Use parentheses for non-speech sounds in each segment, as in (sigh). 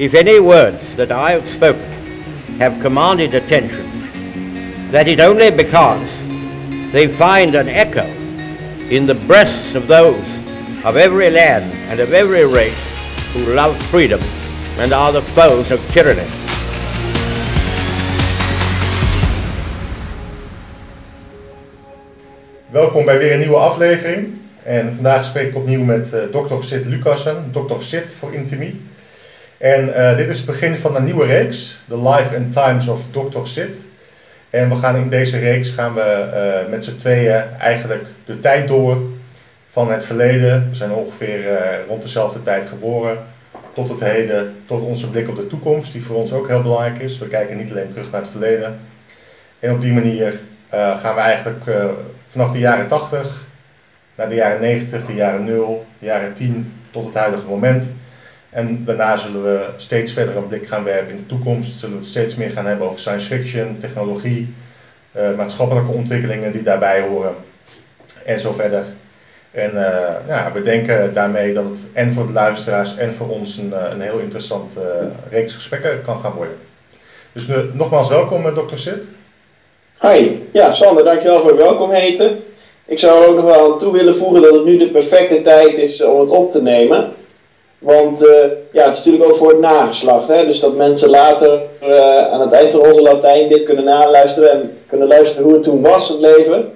if any words that I have spoken have commanded attention, that is only because they find an echo in the breasts of those of every land and of every race who love freedom and are the foes of tyranny. Welkom bij weer een nieuwe aflevering. En vandaag spreek ik opnieuw met uh, Dr. Sid Lucassen, Dr. Sid voor Intimi. En uh, dit is het begin van een nieuwe reeks, The Life and Times of Dr. Sid. En we gaan in deze reeks gaan we uh, met z'n tweeën eigenlijk de tijd door van het verleden. We zijn ongeveer rond dezelfde tijd geboren. Tot het heden, tot onze blik op de toekomst, die voor ons ook heel belangrijk is. We kijken niet alleen terug naar het verleden. En op die manier gaan we eigenlijk vanaf de jaren 80 naar de jaren 90, de jaren 0, de jaren 10 tot het huidige moment. En daarna zullen we steeds verder een blik gaan werpen in de toekomst. Zullen we het steeds meer gaan hebben over science fiction, technologie, uh, maatschappelijke ontwikkelingen die daarbij horen en zo verder. En uh, ja, we denken daarmee dat het en voor de luisteraars en voor ons een, eh, een heel interessant uh, reeks gesprekken kan gaan worden. Dus nogmaals welkom, Dr. Sid. Hi, ja Sander, dankjewel voor het welkom heten. Ik zou er ook nog wel toe willen voegen dat het nu de perfecte tijd is om het op te nemen. Want uh, ja, het is natuurlijk ook voor het nageslacht. Hè? Dus dat mensen later uh, aan het eind van onze Latijn dit kunnen naluisteren en kunnen luisteren hoe het toen was, het leven.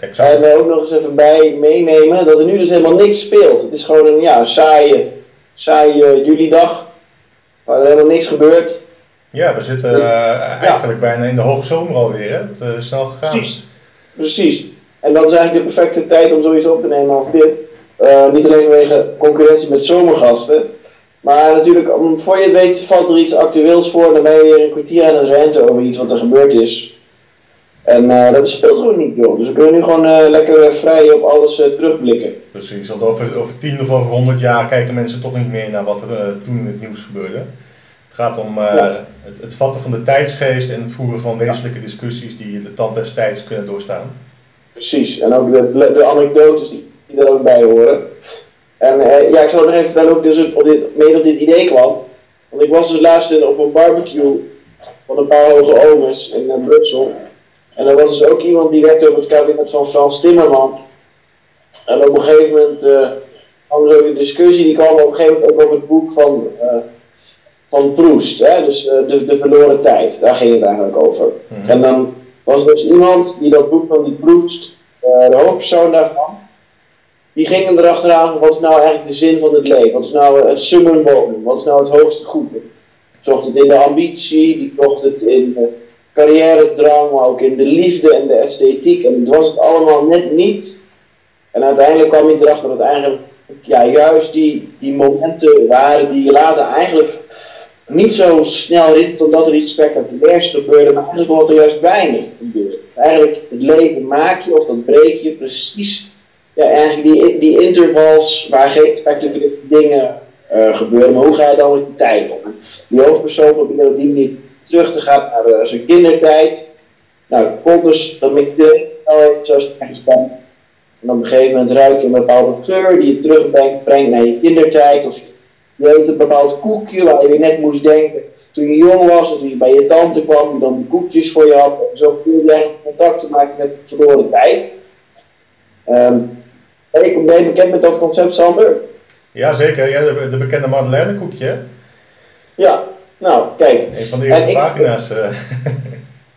Exact. En er ook nog eens even bij meenemen dat er nu dus helemaal niks speelt. Het is gewoon een ja, saaie, saaie julidag waar er helemaal niks gebeurt. Ja, we zitten uh, eigenlijk bijna in de hoogzomer alweer. Hè? Het is snel gegaan. Precies. Precies. En dat is eigenlijk de perfecte tijd om zoiets op te nemen als dit. Uh, niet alleen vanwege concurrentie met zomergasten. Maar natuurlijk, voor je het weet, valt er iets actueels voor. Dan ben je weer een kwartier aan het renten over iets wat er gebeurd is. En uh, dat speelt gewoon niet, joh. Dus we kunnen nu gewoon uh, lekker vrij op alles terugblikken. Precies, want over, over tien of over honderd jaar kijken mensen toch niet meer naar wat er toen in het nieuws gebeurde. Het gaat om ja. het, het vatten van de tijdsgeest en het voeren van wezenlijke discussies die de tand des tijds kunnen doorstaan. Precies, en ook de, de anekdotes die, die er ook bij horen. En uh, ja, ik zal nog even vertellen hoe ik dus op dit, mee op dit idee kwam. Want ik was dus laatst op een barbecue van een paar hoge omens in uh, Brussel. En er was dus ook iemand die werkte op het kabinet van Frans Timmermans. En op een gegeven moment uh, kwam er een discussie, die kwam op een gegeven moment ook over het boek van, van Proest. Hè? Dus de, de verloren tijd, daar ging het eigenlijk over. Mm-hmm. En dan was er dus iemand die dat boek van die Proest, de hoofdpersoon daarvan, die ging erachteraan van wat is nou eigenlijk de zin van het leven? Wat is nou het summum bonum? Wat is nou het hoogste goed? Die zocht het in de ambitie, die zocht het in de carrière-drang, maar ook in de liefde en de esthetiek. En het was het allemaal net niet. En uiteindelijk kwam hij erachter dat eigenlijk ja, juist die, die momenten waren die je later eigenlijk niet zo snel riep omdat er iets spectaculairs gebeurde, maar eigenlijk omdat er juist weinig gebeurde. Eigenlijk het leven maak je of dat breek je precies. Ja, eigenlijk die, die intervals waar geen dingen uh, gebeuren, maar hoe ga je dan met die tijd om? Die hoofdpersoon probeert op die manier terug te gaan naar uh, zijn kindertijd. Nou, komt dus dat met iedereen zoals ergens bij. En op een gegeven moment ruik je een bepaalde geur die je terugbrengt naar je kindertijd of je eet een bepaald koekje waar je net moest denken toen je jong was, of je bij je tante kwam die dan die koekjes voor je had. En zo kun je contact te maken met de verloren tijd. Um, ben je bekend met dat concept, Sander? Jazeker, ja, de, de bekende Madeleine koekje. Ja, nou, kijk. Een van de eerste pagina's. Ik, uh.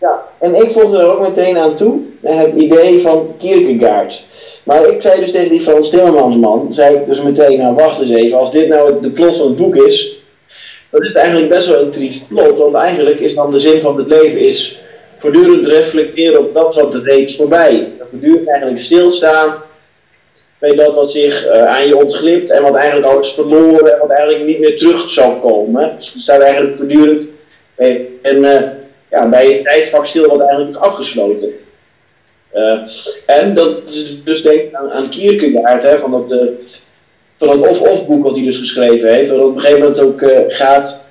ja, en ik voegde er ook meteen aan toe het idee van Kierkegaard. Maar ik zei dus tegen die Frans Timmermans man, zei ik dus meteen, nou wacht eens even, als dit nou de plot van het boek is, dan is het eigenlijk best wel een triest plot, want eigenlijk is dan de zin van het leven is voortdurend reflecteren op dat wat er reeds voorbij. Voortdurend eigenlijk stilstaan bij dat wat zich uh, aan je ontglipt en wat eigenlijk al is verloren en wat eigenlijk niet meer terug zal komen. Dus je staat eigenlijk voortdurend een, uh, ja, bij een tijdvak stil wat eigenlijk afgesloten. Uh, en dat dus denk aan, aan Kierkegaard, hè, van dat, van dat of-of boek wat hij dus geschreven heeft, dat op een gegeven moment ook gaat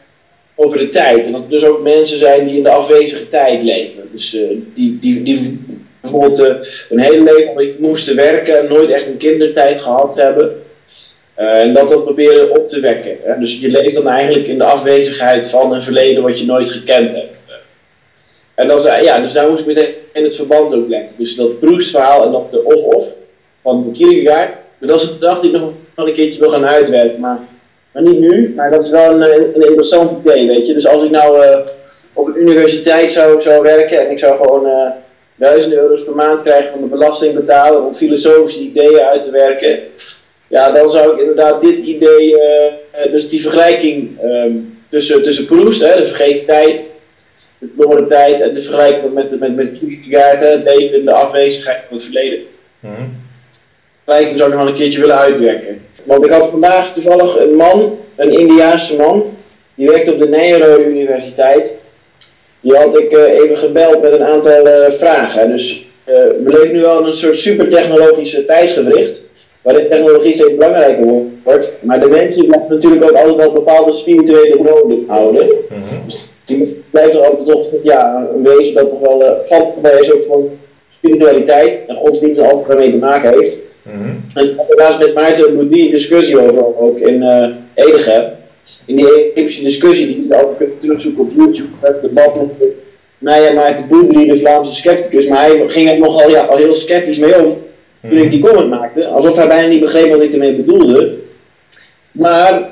over de tijd. En dat er dus ook mensen zijn die in de afwezige tijd leven. Dus die, die, die bijvoorbeeld hun hele leven moesten werken en nooit echt een kindertijd gehad hebben. Eh, en dat dat proberen op te wekken. Hè? Dus je leeft dan eigenlijk in de afwezigheid van een verleden wat je nooit gekend hebt. En dan ja, dus daar moest ik meteen in het verband ook leggen. Dus dat Proest-verhaal en dat of-of van Kierkegaard. Dat is een die ik nog, een keertje wil gaan uitwerken. Maar, maar niet nu, maar dat is wel een, een interessant idee, weet je. Dus als ik nou op een universiteit zou, zou werken en ik zou gewoon duizenden euro's per maand krijgen van de belastingbetaler om filosofische ideeën uit te werken. Ja, dan zou ik inderdaad dit idee, uh, dus die vergelijking um, tussen, tussen Proest, hè, de vergeten tijd, de verloren tijd en de vergelijking met, met, met Kierkegaard, het leven in de afwezigheid van het verleden. Mm -hmm. vergelijking zou ik nog wel een keertje willen uitwerken. Want ik had vandaag toevallig een man, een Indiaanse man, die werkt op de Nijrode Universiteit. Die had ik uh, even gebeld met een aantal uh, vragen. Dus uh, we leven nu wel in een soort supertechnologische tijdsgewricht, waarin technologie steeds belangrijker wordt. Maar de mensen blijven natuurlijk ook altijd wel bepaalde spirituele broden houden. Mm -hmm. Dus die blijft er altijd toch ja, een wezen dat toch wel uh, valt bij is ook van spiritualiteit en godsdienst altijd daarmee te maken heeft. Mm -hmm. En ik had laatst met Maarten Boudie een discussie over, ook in uh, Edegem. In die epische discussie, die je ook kunt terugzoeken op YouTube, het debat met mij en Maarten Boudrie, de Vlaamse scepticus, maar hij ging er nogal ja, al heel sceptisch mee om toen ik die comment maakte, alsof hij bijna niet begreep wat ik ermee bedoelde. Maar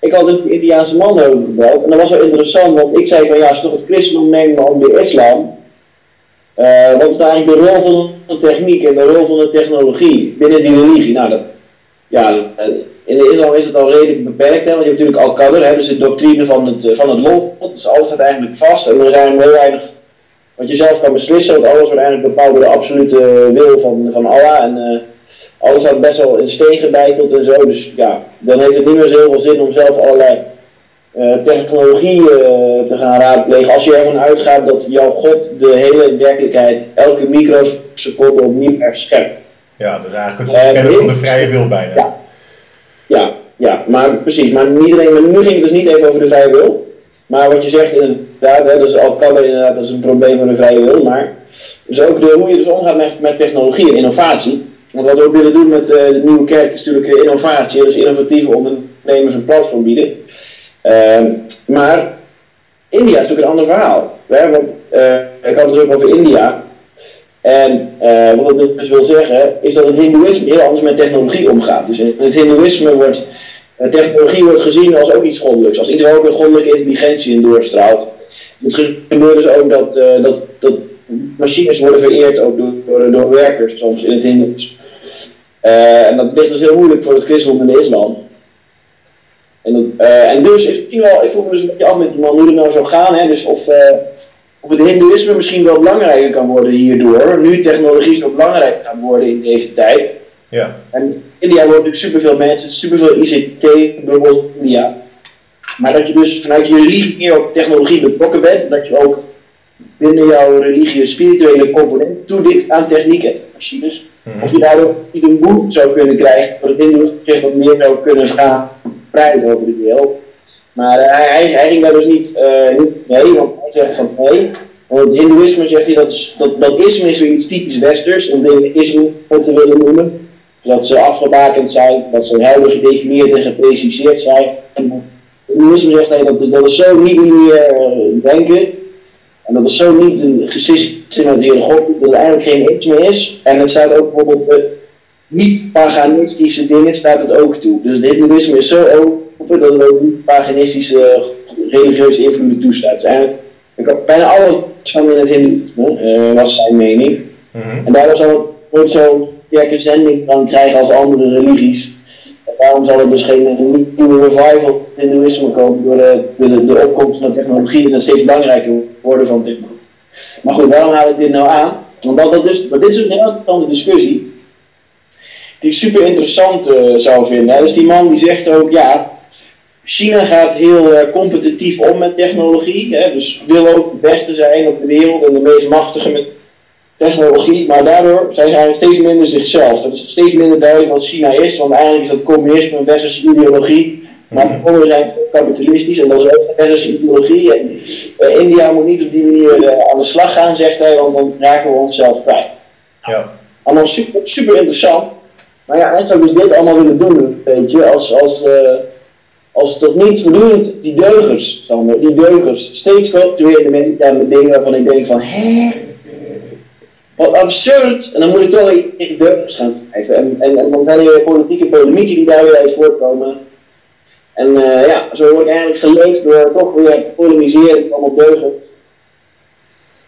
ik had een Indiaanse man over. En dat was wel interessant, want ik zei van ja, als toch het christendom neemt om de islam. Uh, wat is nou eigenlijk de rol van de techniek en de rol van de technologie binnen die religie? Nou, dat, ja, in de islam is het al redelijk beperkt, hè, want je hebt natuurlijk al-Qadr, dus de doctrine van het, van het lot. Dus alles staat eigenlijk vast en er zijn heel weinig wat je zelf kan beslissen, want alles wordt eigenlijk bepaald door de absolute wil van, van Allah. En uh, alles staat best wel in steen gebeiteld en zo. Dus ja, dan heeft het niet meer zo heel veel zin om zelf allerlei uh, technologie uh, te gaan raadplegen. Als je ervan uitgaat dat jouw God de hele werkelijkheid elke microseconde opnieuw herschept. Ja, dus eigenlijk het ontkennen van de vrije wil bijna. Ja, ja, ja maar precies. Maar, niet alleen, maar nu ging het dus niet even over de vrije wil. Maar wat je zegt inderdaad, hè, dus al kan er inderdaad, dat is een probleem van de vrije wil. Maar dus ook de, hoe je dus omgaat met, met technologie en innovatie. Want wat we ook willen doen met uh, de nieuwe kerk is natuurlijk innovatie, dus innovatieve ondernemers een platform bieden. Uh, maar India is natuurlijk een ander verhaal. Hè? Want uh, ik had het dus ook over India. En uh, wat dat dus wil zeggen, is dat het Hindoeïsme heel anders met technologie omgaat. Dus in het Hindoeïsme wordt technologie wordt gezien als ook iets goddelijks, als iets waar ook een goddelijke intelligentie in doorstraalt. Het gebeurt dus ook dat, dat, dat machines worden vereerd ook door, door, werkers soms in het Hindoeïsme. En dat ligt dus heel moeilijk voor het christendom en de islam. En, dat, en dus, is ik vroeg me dus een beetje af met man hoe het nou zou gaan. Hè? Dus of, of het hindoeïsme misschien wel belangrijker kan worden hierdoor. Nu technologie zo belangrijk gaat worden in deze tijd. Ja. En in India worden natuurlijk superveel mensen, superveel ICT, bijvoorbeeld in India. Maar dat je dus vanuit je religie meer op technologie betrokken bent. Dat je ook binnen jouw religie een spirituele component toedicht aan technieken en machines. Mm-hmm. Of je daardoor niet een boek zou kunnen krijgen, dat het Hindoe zich wat meer zou kunnen gaan spreiden over de wereld. Maar uh, hij, ging daar dus niet, uh, niet mee, want hij zegt van nee. Want het Hindoeïsme zegt hij dat, dat, dat isme is weer iets typisch westers, om dingen isme te willen noemen. Dat ze afgebakend zijn, dat ze helder gedefinieerd en gepreciseerd zijn. En het Hindoeïsme zegt hij dat, dat is zo niet meer uh, denken. En dat is zo niet een gesystematiseerde god, dat het eigenlijk geen iets meer is. En het staat ook bijvoorbeeld niet-paganistische dingen staat het ook toe. Dus het hindoeïsme is zo dat het ook niet-paganistische religieuze invloeden toestaat. Dus eigenlijk, bijna alles van in het hindoeïsme, uh, was zijn mening. Mm-hmm. En daardoor zal het nooit zo'n sterke zending kan krijgen als andere religies. En daarom zal er dus geen nieuwe revival in hindoeïsme komen door de, de, de opkomst van de technologie en het steeds belangrijker worden van technologie. Maar goed, waarom haal ik dit nou aan? Omdat dat dus, maar dit is een heel interessante discussie. Die ik super interessant uh, zou vinden. Dus die man die zegt ook, ja, China gaat heel uh, competitief om met technologie. Hè, dus wil ook het beste zijn op de wereld en de meest machtige met technologie. Maar daardoor zijn ze eigenlijk steeds minder zichzelf. Het is steeds minder duidelijk wat China is. Want eigenlijk is dat communisme een westerse ideologie. Maar de anderen zijn kapitalistisch en dat is ook een westerse ideologie. En uh, India moet niet op die manier uh, aan de slag gaan, zegt hij, want dan raken we onszelf kwijt. Ja. Allemaal super, super interessant. Maar ja, eigenlijk zou ik dus dit allemaal willen doen, weet je, als, als, uh, als tot niets verdoemend, die deugers, Sander, die deugers. Steeds komt er weer de mensen dingen waarvan ik denk van, hè? Wat absurd! En dan moet ik toch weer deugers gaan schrijven. En, en, en dan zijn er weer politieke polemieken die daar weer uit voortkomen. En uh, ja, zo word ik eigenlijk geleefd door toch weer te polemiseren op deugen.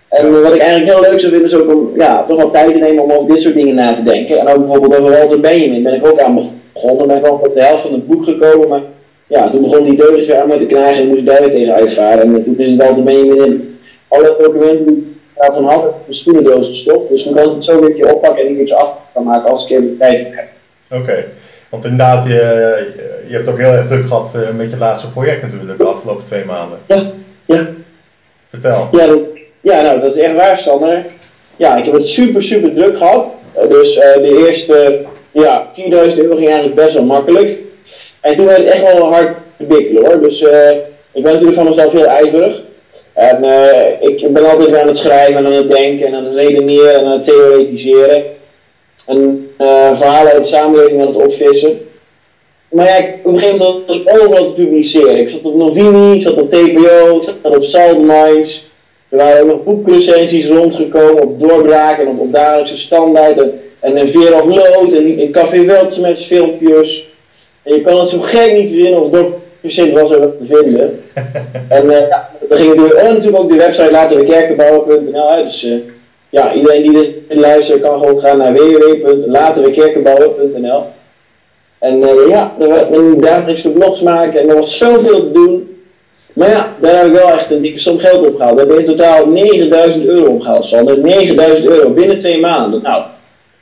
En wat ik eigenlijk heel leuk zou vinden is ook om ja, toch wat tijd te nemen om over dit soort dingen na te denken. En ook bijvoorbeeld over Walter Benjamin ben ik ook aan begonnen. Ben ik ook op de helft van het boek gekomen. Ja, toen begon die deugd weer aan me te krijgen en moest ik daar weer tegen uitvaren. En toen is het Walter Benjamin in alle documenten die ik daarvan had, in de schoenendoos gestopt. Dus dan kan ik het zo weer een keer oppakken en een keertje af kan maken als ik er tijd voor heb. Oké, want inderdaad, je, je hebt ook heel erg druk gehad eh, met je laatste project natuurlijk de afgelopen twee maanden. Ja, ja. Vertel. Ja, dat, ja, nou, dat is echt waar, Sander. Ja, ik heb het super, super druk gehad. Uh, dus uh, de eerste ja, 4000 euro ging eigenlijk best wel makkelijk. En toen werd het echt wel hard bikkelen hoor. Dus uh, ik ben natuurlijk van mezelf heel ijverig. En ik ben altijd aan het schrijven en aan het denken en aan het redeneren en aan het theoretiseren. En verhalen uit de samenleving aan het opvissen. Maar ja, op een gegeven moment zat ik overal te publiceren. Ik zat op Novini, ik zat op TPO, ik zat op Saltminds. Er waren ook nog boekrecensies rondgekomen op doorbraak en op, dagelijkse standaard. En, en een Veer of Lood en in Café met filmpjes. En je kan het zo gek niet vinden of Dr. was er wat te vinden. (laughs) en uh, ja, dan ging natuurlijk, oh, natuurlijk ook de website latenwekerkenbouwen.nl. Dus uh, ja, iedereen die dit luistert kan gewoon gaan naar www.latenwekerkenbouwen.nl. En uh, ja, dan dagelijks blogs maken en er was zoveel te doen. Maar ja, daar heb ik wel echt een dikke som geld op gehaald. Daar heb ik in totaal 9000 euro opgehaald, Sander. 9000 euro binnen twee maanden. Nou,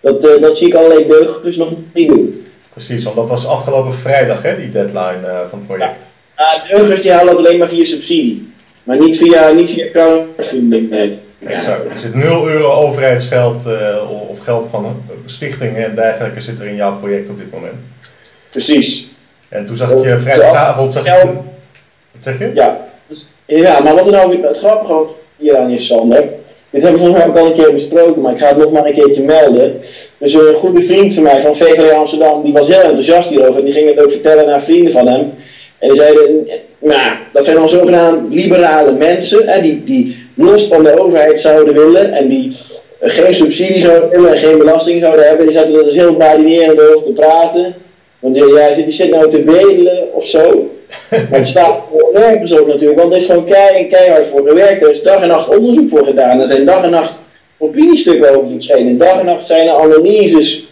dat, dat zie ik alleen deugd dus nog niet doen. Precies, want dat was afgelopen vrijdag, hè, die deadline uh, van het project. Ja, deugd die dat alleen maar via subsidie. Maar niet via, niet via crowdfunding. Nee. Exact. Er zit 0 euro overheidsgeld uh, of geld van stichtingen en dergelijke zit er in jouw project op dit moment. Precies. En toen zag ik je vrijdagavond, zag ik zeg je? Ja, ja maar wat er nou het grappige hier aan is, Sander. Dit hebben we volgens mij ook al een keer besproken, maar ik ga het nog maar een keertje melden. Dus een goede vriend van mij van VVD Amsterdam, die was heel enthousiast hierover. En die ging het ook vertellen naar vrienden van hem. En die zeiden, nou, dat zijn dan zogenaamd liberale mensen, hè, die, die los van de overheid zouden willen en die geen subsidie zouden willen en geen belasting zouden hebben. Die zaten er dus heel badinerend over te praten. Want jij zit, die zit nou te bedelen of zo. Maar het staat nergens op natuurlijk, want er is gewoon kei, keihard voor gewerkt. Er is dag en nacht onderzoek voor gedaan. Er zijn dag en nacht opiniestukken over verschenen. Dag en nacht zijn er analyses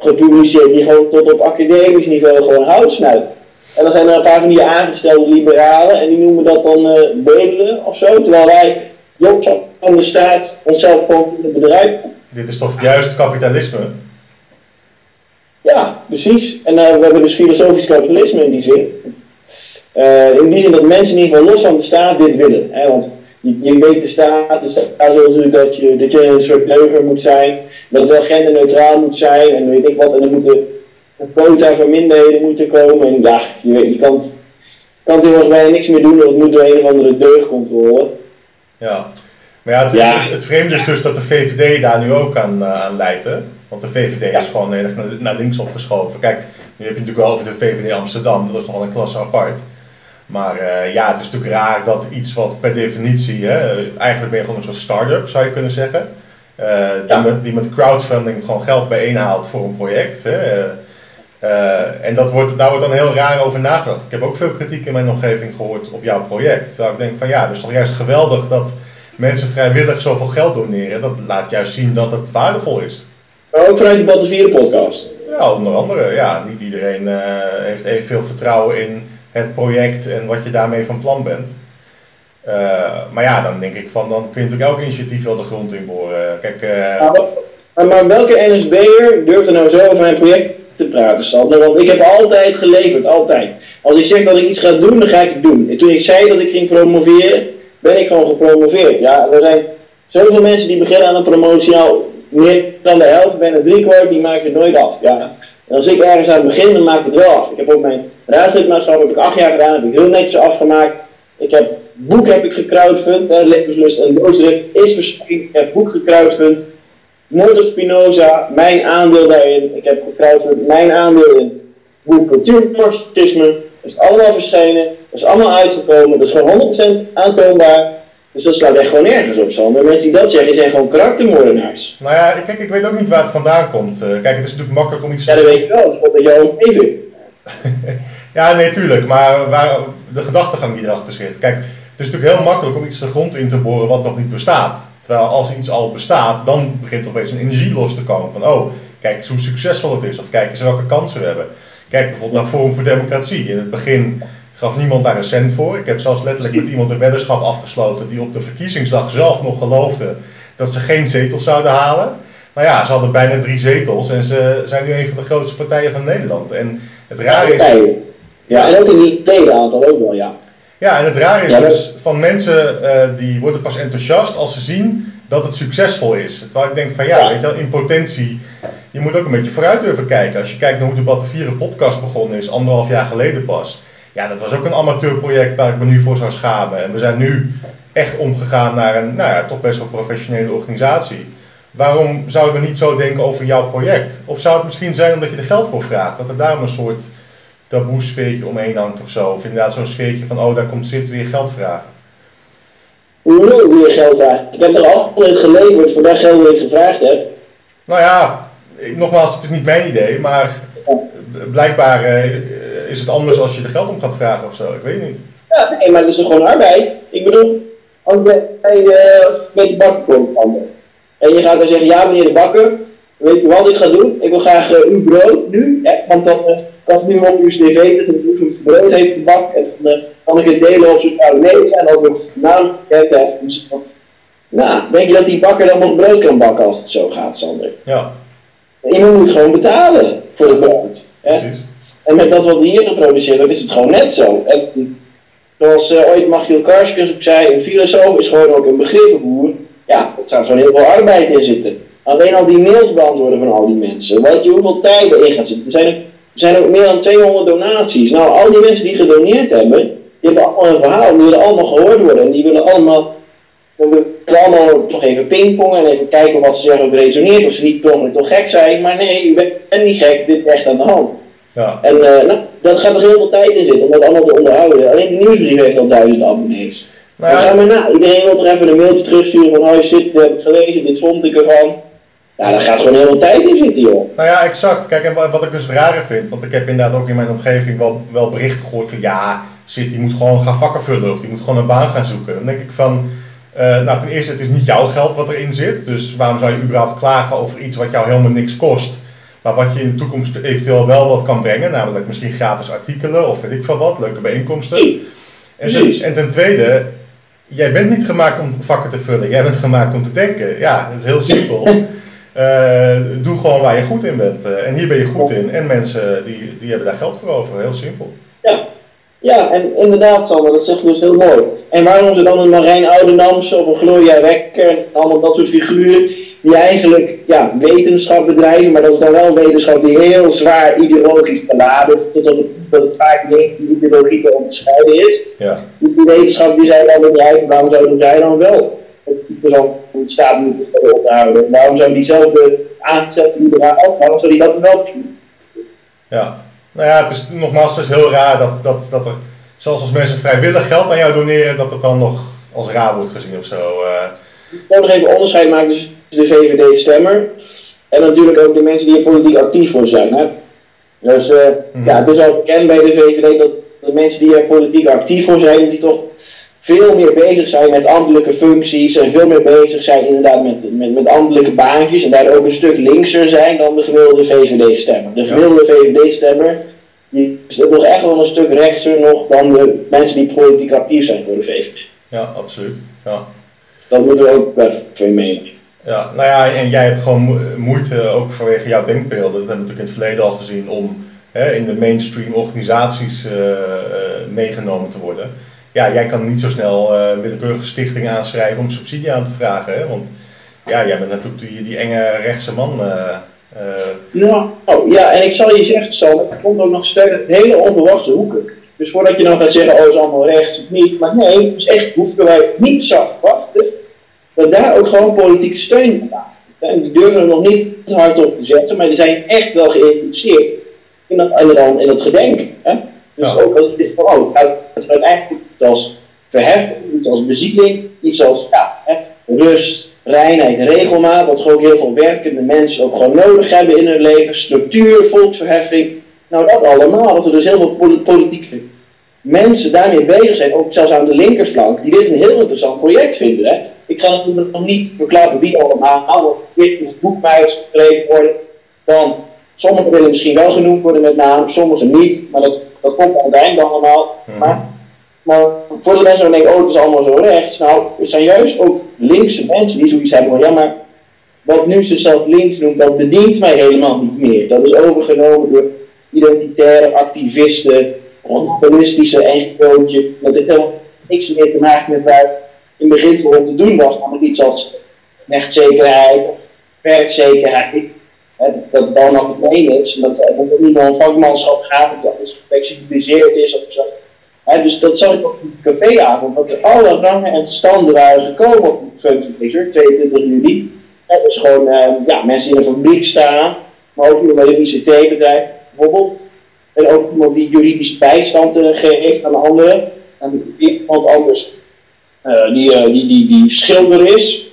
gepubliceerd die gewoon tot op academisch niveau gewoon hout snuiten. En dan zijn er een paar van die aangestelde liberalen en die noemen dat dan uh, bedelen of zo. Terwijl wij, jongens van de staat, onszelf gewoon in het bedrijf. Dit is toch juist kapitalisme? Ja, precies. En uh, we hebben dus filosofisch kapitalisme in die zin. Uh, in die zin dat mensen in ieder geval los van de staat dit willen. Hè? Want je, je weet de staat, de staat wil natuurlijk dat je, dat je een soort leugen moet zijn. Dat het wel genderneutraal moet zijn en weet ik wat. En er moeten quota voor minderheden moeten komen. En ja, je, weet, je kan, kan tegenwoordig bijna niks meer doen of het moet door een of andere deugdcontrole. Ja, maar ja, het, ja. Het, het, vreemde is dus dat de VVD daar nu ook aan, uh, aan leidt. Hè? Want de VVD ja. is gewoon heel erg naar, naar links opgeschoven. Kijk, nu heb je natuurlijk wel over de VVD Amsterdam, dat is nog wel een klasse apart. Maar uh, ja, het is natuurlijk raar dat iets wat per definitie, hè, eigenlijk ben je gewoon een soort start-up zou je kunnen zeggen. Uh, die, ja. met, die met crowdfunding gewoon geld bijeenhaalt voor een project. Hè. Uh, en dat wordt, daar wordt dan heel raar over nagedacht. Ik heb ook veel kritiek in mijn omgeving gehoord op jouw project. Daar ik denk van ja, het is toch juist geweldig dat mensen vrijwillig zoveel geld doneren. Dat laat juist zien dat het waardevol is. Maar ook vanuit de Battenvieren podcast. Ja, onder andere. Ja, niet iedereen uh, heeft evenveel vertrouwen in het project en wat je daarmee van plan bent. Uh, maar ja, dan denk ik van, dan kun je natuurlijk elk initiatief wel de grond in boren. Kijk, uh... maar, maar, welke NSB'er durft er nou zo over mijn project te praten, Sander? Want ik heb altijd geleverd, altijd. Als ik zeg dat ik iets ga doen, dan ga ik het doen. En toen ik zei dat ik ging promoveren, ben ik gewoon gepromoveerd. Ja, er zijn zoveel mensen die beginnen aan een promotie. Nou, meer dan de helft, bijna driekwart, die maken het nooit af. Ja. En als ik ergens aan het begin, dan maak ik het wel af. Ik heb ook mijn raadslidmaatschap heb ik acht jaar gedaan, heb ik heel netjes afgemaakt. Ik heb boek heb ik gecrowdfund, hè, Levenslust en Doosdrift is verschenen. Ik heb boek gecrowdfund. Moord Spinoza, mijn aandeel daarin. Ik heb gekruiverd mijn aandeel in boek Cultuurmarxisme. Dat is allemaal verschenen, dat is allemaal uitgekomen, dat is gewoon 100% aantoonbaar. Dus dat slaat echt gewoon nergens op, Sander. Mensen die dat zeggen, zijn gewoon karaktermoordenaars. Nou ja, kijk, ik weet ook niet waar het vandaan komt. Uh, kijk, het is natuurlijk makkelijk om iets te... Ja, dat weet je wel. Het komt uit jouw omgeving. (laughs) ja, nee, tuurlijk. Maar waar de gedachtegang die erachter zit. Kijk, het is natuurlijk heel makkelijk om iets de grond in te boren wat nog niet bestaat. Terwijl als iets al bestaat, dan begint er opeens een energie los te komen. Van, oh, kijk eens hoe succesvol het is. Of kijk eens welke kansen we hebben. Kijk bijvoorbeeld naar Forum voor Democratie. In het begin gaf niemand daar een cent voor. Ik heb zelfs letterlijk met iemand een weddenschap afgesloten die op de verkiezingsdag zelf nog geloofde dat ze geen zetels zouden halen. Nou ja, ze hadden bijna drie zetels en ze zijn nu een van de grootste partijen van Nederland. En het rare is... Ja, en ook in die tweede aantal ook wel, ja. Ja, en het rare is dus van mensen uh, die worden pas enthousiast als ze zien dat het succesvol is. Terwijl ik denk van ja, weet je wel, in potentie, je moet ook een beetje vooruit durven kijken. Als je kijkt naar hoe de Battenvieren podcast begonnen is, anderhalf jaar geleden pas. Ja, dat was ook een amateurproject waar ik me nu voor zou schamen. En we zijn nu echt omgegaan naar een, nou ja, toch best wel professionele organisatie. Waarom zouden we niet zo denken over jouw project? Of zou het misschien zijn omdat je er geld voor vraagt? Dat er daarom een soort taboe sfeertje omheen hangt of zo. Of inderdaad zo'n sfeertje van, oh daar komt zit weer geld vragen. Hoe weer geld vragen? Ik heb er altijd geleverd voor dat geld ik gevraagd heb. Nou ja, nogmaals, het is niet mijn idee, maar blijkbaar eh, is het anders als je er geld om gaat vragen of zo. Ik weet niet. Ja, nee, maar dat is gewoon arbeid. Ik bedoel, als bij, bij, uh, bij de bakker kom en je gaat dan zeggen, ja meneer de bakker, weet je wat ik ga doen? Ik wil graag uh, uw brood nu, hè, want dan kan ik nu op uw tv dat ik hoeveel brood heeft de bak en dan kan ik het delen op sociale media en als ik naam heb, nou, denk je dat die bakker dan nog brood kan bakken als het zo gaat, Sander? Ja. Iemand moet gewoon betalen voor het brood. Hè? Precies. En met dat wat hier geproduceerd wordt, is het gewoon net zo. En zoals uh, ooit Machiel Karskens ook zei, een filosoof is gewoon ook een begrippenboer. Ja, er staat gewoon heel veel arbeid in zitten. Alleen al die mails beantwoorden van al die mensen. Weet je hoeveel tijd erin gaat zitten? Er zijn, er zijn ook meer dan 200 donaties. Nou, al die mensen die gedoneerd hebben, die hebben allemaal een verhaal. Die willen allemaal gehoord worden. En die willen allemaal, we willen allemaal toch even pingpongen en even kijken wat ze zeggen ook resoneert. Of ze niet toch gek zijn. Maar nee, u bent niet gek, dit is echt aan de hand. Ja. En uh, nou, dat gaat er heel veel tijd in zitten om dat allemaal te onderhouden. Alleen de nieuwsbrief heeft al duizenden abonnees. Nou ja. maar na, iedereen wil toch even een mailtje terugsturen van, oh shit, dit heb ik gelezen, dit vond ik ervan. Ja, daar gaat gewoon heel veel tijd in zitten, joh. Nou ja, exact. Kijk, en wat ik dus rare vind, want ik heb inderdaad ook in mijn omgeving wel, wel berichten gehoord van, ja, zit, die moet gewoon gaan vakken vullen of die moet gewoon een baan gaan zoeken. Dan denk ik van, uh, nou ten eerste, het is niet jouw geld wat erin zit, dus waarom zou je überhaupt klagen over iets wat jou helemaal niks kost? Maar wat je in de toekomst eventueel wel wat kan brengen, namelijk misschien gratis artikelen of weet ik veel wat, leuke bijeenkomsten. En, en ten tweede, jij bent niet gemaakt om vakken te vullen, jij bent gemaakt om te denken. Ja, dat is heel simpel. Uh, (laughs) doe gewoon waar je goed in bent. Uh, en hier ben je goed in. En mensen die, die hebben daar geld voor over. Heel simpel. Ja, ja en inderdaad Sander, dat zeg je dus heel mooi. En waarom ze dan een Marijn Oudenamse of een Gloria Wekker allemaal dat soort figuren die eigenlijk ja, wetenschap bedrijven, maar dat is dan wel wetenschap die heel zwaar ideologisch beladen, tot op het vaak niet ideologie te onderscheiden is. Ja. Die wetenschap die zij dan bedrijven, waarom zouden zij dan wel van de staat moeten onderhouden? Waarom zou diezelfde aangezette liberaal, waarom zou die dat wel doen? Ja, nou ja, het is nogmaals het is heel raar dat, dat, dat er, zelfs als mensen vrijwillig geld aan jou doneren, dat het dan nog als raar wordt gezien of zo. Uh. Ik wil nog even onderscheid maken tussen de VVD-stemmer en natuurlijk ook de mensen die er politiek actief voor zijn. Hè? Dus uh, mm-hmm. ja, het is al bekend bij de VVD dat de mensen die er politiek actief voor zijn, die toch veel meer bezig zijn met ambtelijke functies en veel meer bezig zijn inderdaad met, met, met ambtelijke baantjes en daar ook een stuk linkser zijn dan de gemiddelde VVD-stemmer. De gemiddelde VVD-stemmer die is nog echt wel een stuk rechtser nog dan de mensen die politiek actief zijn voor de VVD. Ja, absoluut. Ja. Dat moeten we ook even meenemen. Ja, nou ja, en jij hebt gewoon moeite ook vanwege jouw denkbeelden, dat hebben we natuurlijk in het verleden al gezien, om hè, in de mainstream organisaties uh, uh, meegenomen te worden ja, jij kan niet zo snel uh, willekeurige stichting aanschrijven om subsidie aan te vragen. Hè? Want ja, jij bent natuurlijk die, die enge rechtse man. Uh, Nou, oh, ja, en ik zal je zeggen, Sam, het komt ook nog uit hele onverwachte hoeken. Dus voordat je dan gaat zeggen, oh, is allemaal rechts of niet. Maar nee, het is echt hoeken waar je niet zag wachten. Dat daar ook gewoon politieke steun En die durven er nog niet hard op te zetten, maar die zijn echt wel geïnteresseerd in dat, in dat, in dat gedenken. Hè? Dus ook als zegt van, oh, uit- uiteindelijk iets als verheffing, iets als bezieling, iets als ja, hè, rust, reinheid, regelmaat, wat ook heel veel werkende mensen ook gewoon nodig hebben in hun leven, structuur, volksverheffing. Nou, dat allemaal, dat er dus heel veel poli- politieke mensen daarmee bezig zijn, ook zelfs aan de linkerflank, die dit een heel interessant project vinden. Hè? Ik ga natuurlijk nog niet verklappen wie allemaal, want dit boek mij worden. Dan, sommigen willen misschien wel genoemd worden met naam, sommigen niet, maar dat, dat komt aan het einde allemaal. Maar, maar voor de mensen die denken, oh, het is allemaal zo rechts. Nou, het zijn juist ook linkse mensen die zoiets hebben van, ja, maar wat nu zichzelf links noemt, dat bedient mij helemaal niet meer. Dat is overgenomen door identitaire activisten, populistische NGO'tje. Dat heeft helemaal niks meer te maken met waar het in het begin voor om te doen was. Namelijk iets als rechtszekerheid of werkzekerheid. Hè, dat- dat het allemaal verdwenen is. En dat, dat het niet meer om vakmanschap gaat, dat alles geflexibiliseerd is of zo. Hè, dus dat zag ik op die caféavond, dat alle rangen en standen waren gekomen op die fundraiser, 22 juli. Hè, dus gewoon eh, ja, mensen in een fabriek staan, maar ook iemand bij een ICT-bedrijf bijvoorbeeld. En ook iemand die juridisch bijstand eh, geeft aan anderen. En iemand anders eh, die, eh, die, die, die schilder is.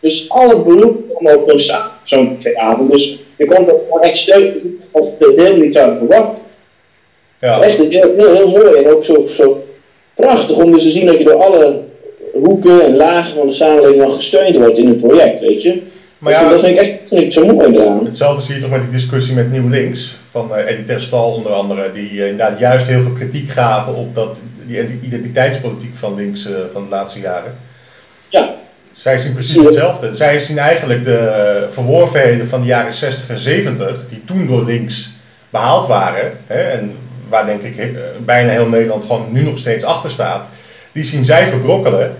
Dus alle beroepen komen ook samen, zo'n avond. Dus je komt ook gewoon echt steunen of het helemaal niet zouden verwachten. Ja. Echt heel, heel, heel mooi en ook zo, zo prachtig om dus te zien dat je door alle hoeken en lagen van de samenleving dan gesteund wordt in het project, weet je. Maar Dus ja, dat vind ik echt vind ik zo mooi eraan. Hetzelfde zie je toch met die discussie met Nieuw Links, van eh Eddie Terstal onder andere, die eh, inderdaad juist heel veel kritiek gaven op dat, die identiteitspolitiek van links eh, van de laatste jaren. Ja, Zij zien precies hetzelfde. Zij zien eigenlijk de eh, verworvenheden van de jaren 60 en 70, die toen door links behaald waren, hè, en waar denk ik eh, bijna heel Nederland gewoon nu nog steeds achter staat, die zien zij verbrokkelen.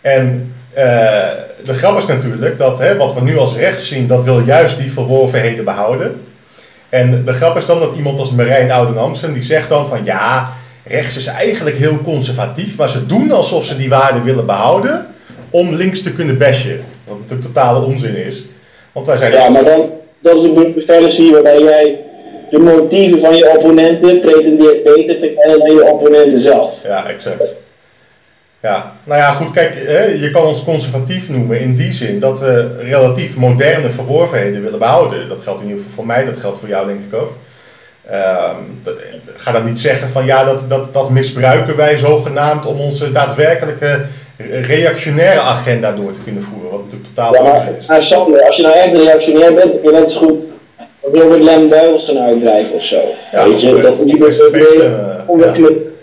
En eh, de grap is natuurlijk dat hè, wat we nu als rechts zien, dat wil juist die verworvenheden behouden. En de grap is dan dat iemand als Marijn Ouden-Amsen, die zegt dan van ja, rechts is eigenlijk heel conservatief, maar ze doen alsof ze die waarden willen behouden om links te kunnen bashen. Wat natuurlijk totale onzin is. Want wij zijn ja maar dan, dat is een fallacy waarbij jij de motieven van je opponenten pretendeert beter te kennen dan je opponenten zelf. Ja, exact. Ja, nou ja, goed, kijk, hè, je kan ons conservatief noemen in die zin dat we relatief moderne verworvenheden willen behouden. Dat geldt in ieder geval voor mij, dat geldt voor jou denk ik ook. Dat- ga dan niet zeggen van ja, dat, dat, dat misbruiken wij zogenaamd om onze daadwerkelijke reactionaire agenda door te kunnen voeren. Wat natuurlijk totaal Ja, onzin is. maar Sander, als je nou echt een reactionair bent, dan kun je net zo goed Robert Lem Duivels gaan uitdrijven of zo. Ja, Weet je, dat hoef je met onder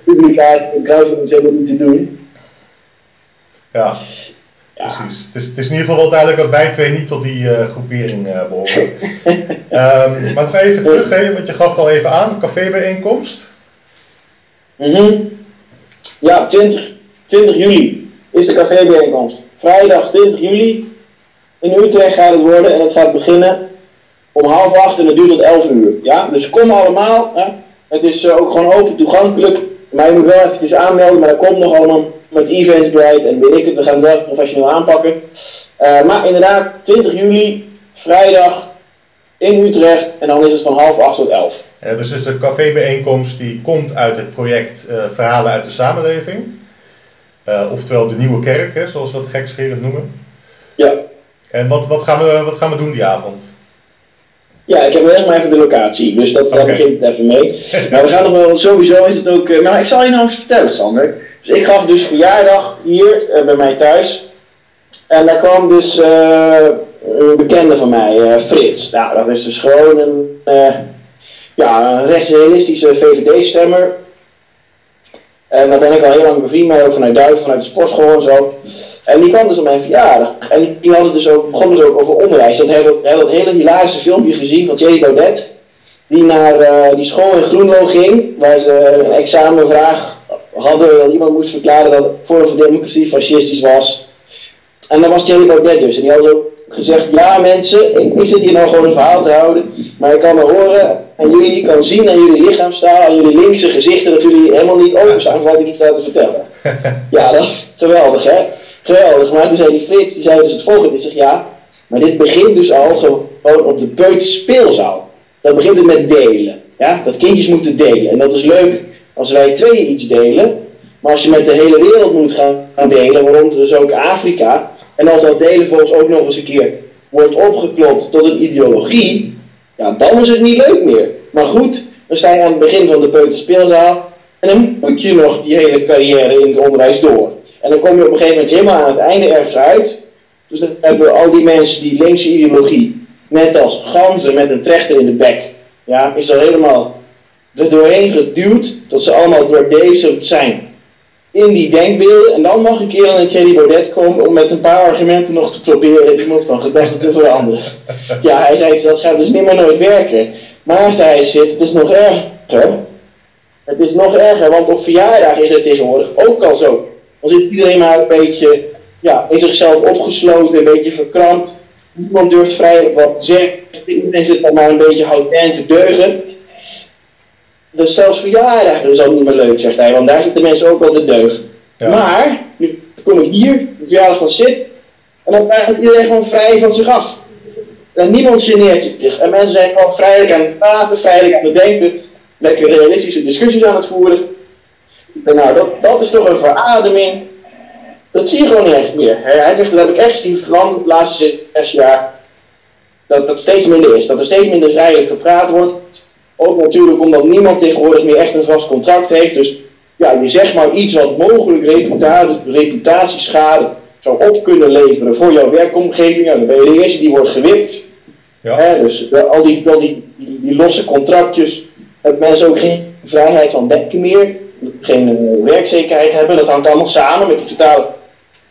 publicatie en kruising helemaal niet te doen. Ja, Ja. precies. Het is, het is in ieder geval wel duidelijk dat wij twee niet tot die eh, groepering eh, behoren. (laughs) Ehm, maar nog even terug, hè, want je gaf het al even aan, cafébijeenkomst. Mhm. Ja, 20, 20 juli is de cafébijeenkomst. Vrijdag 20 juli in Utrecht gaat het worden en het gaat beginnen om half acht en het duurt tot 11 uur. Ja? Dus kom allemaal. Hè? Het is eh, ook gewoon open toegankelijk. Maar je moet wel eventjes aanmelden, maar dat komt nog allemaal met Eventbrite en weet ik het. We gaan het wel professioneel aanpakken. Eh, maar inderdaad, 20 juli, vrijdag in Utrecht en dan is het van half acht tot 11. En het is dus een cafébijeenkomst die komt uit het project eh, Verhalen uit de Samenleving. Eh, oftewel de Nieuwe Kerk, hè, zoals we dat gekscherend noemen. Ja. En wat, wat, gaan we, wat gaan we doen die avond? Ja, ik heb nog maar even de locatie, dus dat, daar begint het even mee. (laughs) Maar we gaan nog wel, sowieso is het ook... eh, maar ik zal je nou eens vertellen, Sander. Dus ik gaf dus verjaardag hier eh, bij mij thuis. En daar kwam dus een bekende van mij, Frits. Nou, dat is dus gewoon een, ja, een rechtsrealistische VVD-stemmer. En daar ben ik al heel lang bevriend mee, ook vanuit Duitsland, vanuit de sportschool en zo. En die kwam dus op mijn verjaardag. En die, hadden dus ook, begon dus ook over onderwijs. Dat hij had dat, dat hele hilarische filmpje gezien van Thierry Baudet. Die naar eh, die school in Groenlo ging, waar ze een examenvraag hadden. Dat iemand moest verklaren dat voor Democratie fascistisch was. En dan was Thierry Baudet dus. En die had ook gezegd, ja mensen, ik, ik zit hier nou gewoon een verhaal te houden. Maar ik kan me horen en jullie kan zien aan jullie lichaamstaal, aan jullie linkse gezichten, dat jullie helemaal niet openstaan voor wat ik iets sta te vertellen. (laughs) Ja, dat is geweldig hè. Geweldig. Maar toen zei die Frits, die zei dus het volgende. Die zegt, ja, Maar dit begint dus al gewoon op de peuterspeelzaal. Dan begint het met delen. Ja? Dat kindjes moeten delen. En dat is leuk als wij tweeën iets delen. Maar als je met de hele wereld moet gaan delen, waaronder dus ook Afrika. En als dat delen volgens ook nog eens een keer wordt opgeklopt tot een ideologie. Ja, dan is het niet leuk meer. Maar goed, dan sta je aan het begin van de peuterspeelzaal. En dan moet je nog die hele carrière in het onderwijs door. En dan kom je op een gegeven moment helemaal aan het einde ergens uit. Dus dan hebben we al die mensen die linkse ideologie, net als ganzen met een trechter in de bek, ja, is al helemaal er doorheen geduwd dat ze allemaal door deze zijn in die denkbeelden. En dan mag een keer aan een Thierry Baudet komen om met een paar argumenten nog te proberen iemand van gedachten te veranderen. (laughs) Ja, hij zei, dat gaat dus niet meer nooit werken. Maar, zei hij, zit, het is nog erger. Het is nog erger, want op verjaardag is het tegenwoordig ook al zo. Dan zit iedereen maar een beetje ja, in zichzelf opgesloten, een beetje verkrampt. Niemand durft vrij wat zeggen. Iedereen zit dan maar een beetje houten te deugen. Dus zelfs verjaardagen is ook niet meer leuk, zegt hij, want daar zitten mensen ook wel te deugen. Maar, nu kom ik hier, de verjaardag van Sid, en dan praat iedereen gewoon vrij van zich af. En niemand geneert zich. En mensen zijn gewoon vrijelijk aan het praten, vrijelijk aan het denken, lekker realistische discussies aan het voeren. En nou, dat, dat is toch een verademing. Dat zie je gewoon niet echt meer. Hij zegt, dat heb ik echt zien van de laatste zes jaar. Dat dat steeds minder is. Dat er steeds minder vrijelijk gepraat wordt. Ook natuurlijk omdat niemand tegenwoordig meer echt een vast contract heeft. Dus ja, je zegt maar iets wat mogelijk reputatie, reputatieschade zou op kunnen leveren voor jouw werkomgeving. Nou, dan ben je de eerste die wordt gewipt. Ja. dus al, die, al die, die, die, losse contractjes hebben mensen ook geen vrijheid van denken meer. Geen uh, werkzekerheid hebben. Dat hangt allemaal samen met die totale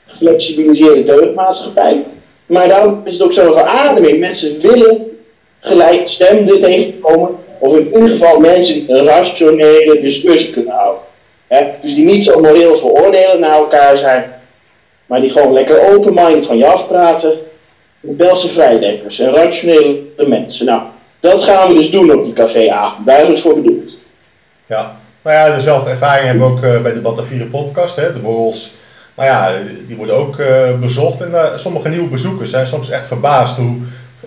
geflexibiliseerde deugdmaatschappij. Maar daarom is het ook zo'n verademing. Mensen willen gelijkgestemden tegenkomen of in ieder geval mensen een rationele discussie kunnen houden. Dus die niet zo moreel veroordelen naar elkaar zijn, maar die gewoon lekker open-minded van je afpraten. Belgische vrijdenkers en rationele mensen. Nou, dat gaan we dus doen op die caféavond. Daar is het voor bedoeld. Ja, nou ja, dezelfde ervaring hebben we ook uh, bij de Batavieren podcast. Hè? De borrels, nou ja, die worden ook uh, bezocht. En uh, sommige nieuwe bezoekers zijn soms echt verbaasd hoe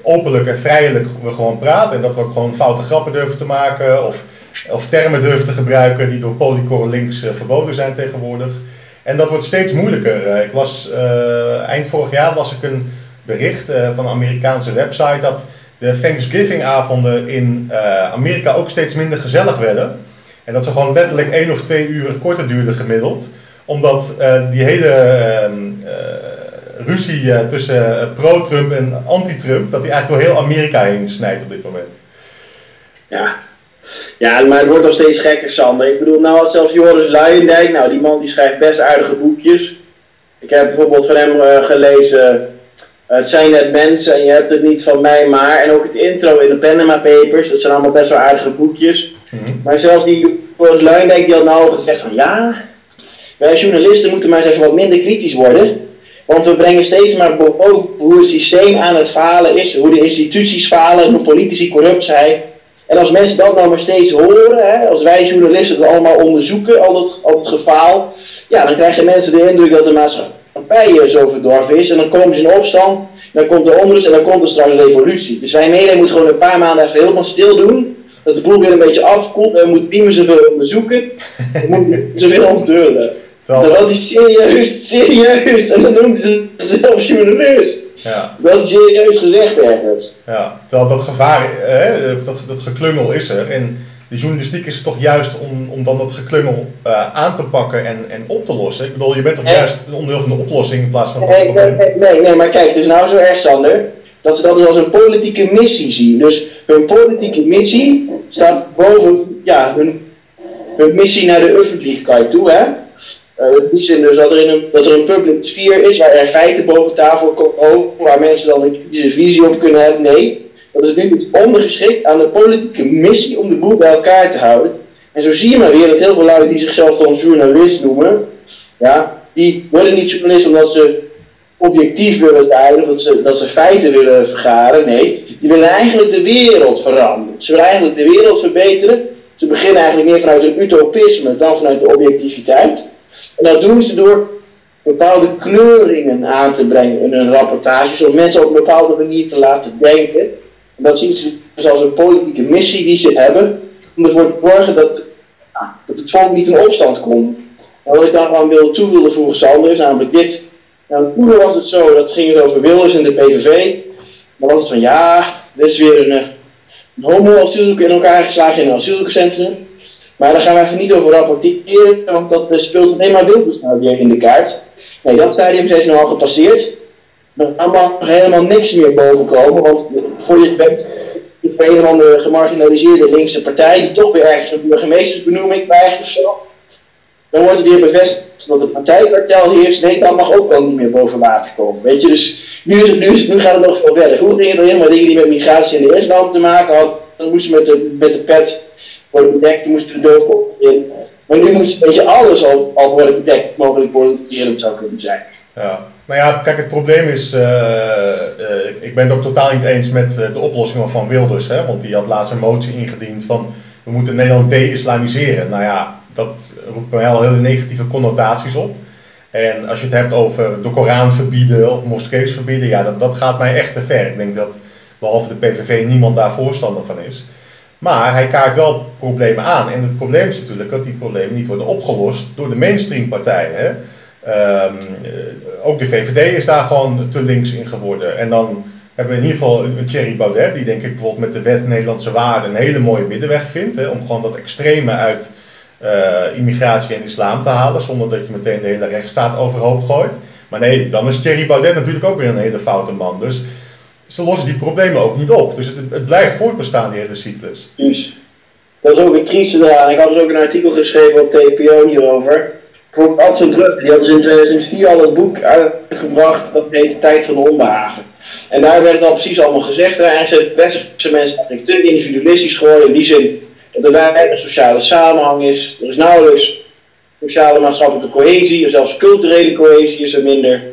openlijk en vrijelijk we gewoon praten. En dat we ook gewoon foute grappen durven te maken of, of termen durven te gebruiken die door Polycore links uh, verboden zijn tegenwoordig. En dat wordt steeds moeilijker. Uh, ik las uh, eind vorig jaar las ik een bericht van een Amerikaanse website dat de Thanksgiving-avonden in Amerika ook steeds minder gezellig werden. En dat ze gewoon letterlijk één of twee uur korter duurden gemiddeld. Omdat die hele ehm, ruzie uh, tussen eh, pro-Trump en anti-Trump, dat die eigenlijk door heel Amerika heen snijdt op dit moment. Ja. Ja, maar het wordt nog steeds gekker, Sander. Ik bedoel, nou had zelfs Joris Luijendijk, nou die man die schrijft best aardige boekjes. Ik heb bijvoorbeeld van hem uh, gelezen Het zijn net mensen en je hebt het niet van mij maar. En ook het intro in de Panama Papers, dat zijn allemaal best wel aardige boekjes. Mm -hmm. Maar zelfs die Joris Luijendijk die had nou gezegd van ja, wij journalisten moeten maar eens wat minder kritisch worden. Want we brengen steeds maar boven hoe het systeem aan het falen is, hoe de instituties falen, hoe politici corrupt zijn. En als mensen dat nou maar steeds horen, hè, als wij journalisten het allemaal onderzoeken, al het, al het gefaal, ja, dan krijgen mensen de indruk dat de maatschappij zo verdorven is. En dan komen ze in opstand, dan komt er onrust en dan komt er straks revolutie. Dus wij mede moeten gewoon een paar maanden even helemaal stil doen, dat de boel weer een beetje afkoelt. En we moeten niet meer zoveel onderzoeken, we moeten zoveel onthullen. Dat is serieus, serieus. En dan noemen ze zichzelf journalist. Ja. Dat serieus gezegd ergens. Ja, terwijl dat gevaar, hè, dat, dat geklungel is er. En de journalistiek is toch juist om, om dan dat geklungel uh, aan te pakken en, en op te lossen. Ik bedoel, je bent toch juist een onderdeel van de oplossing in plaats van nee? Nee, nee, nee, maar kijk, het is nou zo erg, Sander, dat ze dat dus als een politieke missie zien. Dus hun politieke missie staat boven ja, hun, hun missie naar de öffentlichkeit toe, hè. Uh, in die zin dus dat er, een, public sfeer is waar er feiten boven tafel komen, waar mensen dan een visie op kunnen hebben. Nee, dat is nu ondergeschikt aan de politieke missie om de boel bij elkaar te houden. En zo zie je maar weer dat heel veel lui die zichzelf dan journalist noemen, ja, die worden niet journalist omdat ze objectief willen zijn of dat ze, dat ze feiten willen vergaren. Nee, die willen eigenlijk de wereld veranderen. Ze willen eigenlijk de wereld verbeteren. Ze beginnen eigenlijk meer vanuit een utopisme dan vanuit de objectiviteit. En dat doen ze door bepaalde kleuringen aan te brengen in hun rapportages, om mensen op een bepaalde manier te laten denken. En dat zien ze dus als een politieke missie die ze hebben, om ervoor te zorgen dat, ja, dat het volk niet in opstand komt. En wat ik gewoon wil toe wilde voegen, Sander, is namelijk dit. Nou, vroeger was het zo, dat ging het over Wilders en de PVV. Dan was het van, ja, dit is weer een, eh, een homo-asielzoeker in elkaar geslagen in een asielzoekerscentrum. Maar daar gaan we even niet over rapporteren, want dat speelt alleen maar Wilders weer in de kaart. Nee, dat stadium ze nu al gepasseerd. Dan mag helemaal niks meer boven komen, want voor je bent, voor een of andere gemarginaliseerde linkse partij, die toch weer ergens een burgemeestersbenoeming krijgt of zo, dan wordt het weer bevestigd dat het partijkartel heerst. Nee, dan mag ook wel niet meer boven water komen. Weet je, dus nu, is het, nu, is, nu gaat het nog veel verder. Vroeger ging het alleen maar dingen die met migratie en de islam te maken hadden. Dan moesten met de, met de pet worden bedekt, dan moesten de doofkop in. Maar nu moet een beetje alles al, al worden bedekt, mogelijk politiserend zou kunnen zijn. Ja. Nou ja, kijk, het probleem is, uh, uh, ik ben het ook totaal niet eens met uh, de oplossingen van Wilders, hè, want die had laatst een motie ingediend van we moeten Nederland de-islamiseren. Nou ja, dat roept bij mij al hele negatieve connotaties op. En als je het hebt over de Koran verbieden of moskees verbieden, ja, dat, dat gaat mij echt te ver. Ik denk dat behalve de PVV niemand daar voorstander van is. Maar hij kaart wel problemen aan. En het probleem is natuurlijk dat die problemen niet worden opgelost door de mainstream partijen. Um, ook de VVD is daar gewoon te links in geworden. En dan hebben we in ieder geval een Thierry Baudet, die denk ik bijvoorbeeld met de wet Nederlandse waarden een hele mooie middenweg vindt. Hè, om gewoon dat extreme uit uh, immigratie en islam te halen, zonder dat je meteen de hele rechtsstaat overhoop gooit. Maar nee, dan is Thierry Baudet natuurlijk ook weer een hele foute man. Dus ze lossen die problemen ook niet op. Dus het, het blijft voortbestaan, die hele cyclus. Dus, dat is ook een trieste eraan. Ik had dus ook een artikel geschreven op TPO hierover. Voor Adson Druk, die had dus in 2004 al het boek uitgebracht, dat heet Tijd van de Onbehagen. En daar werd het al precies allemaal gezegd. Eigenlijk zijn westerse mensen eigenlijk te individualistisch geworden in die zin dat er weinig sociale samenhang is. Er is nauwelijks sociale maatschappelijke cohesie, of zelfs culturele cohesie is er minder.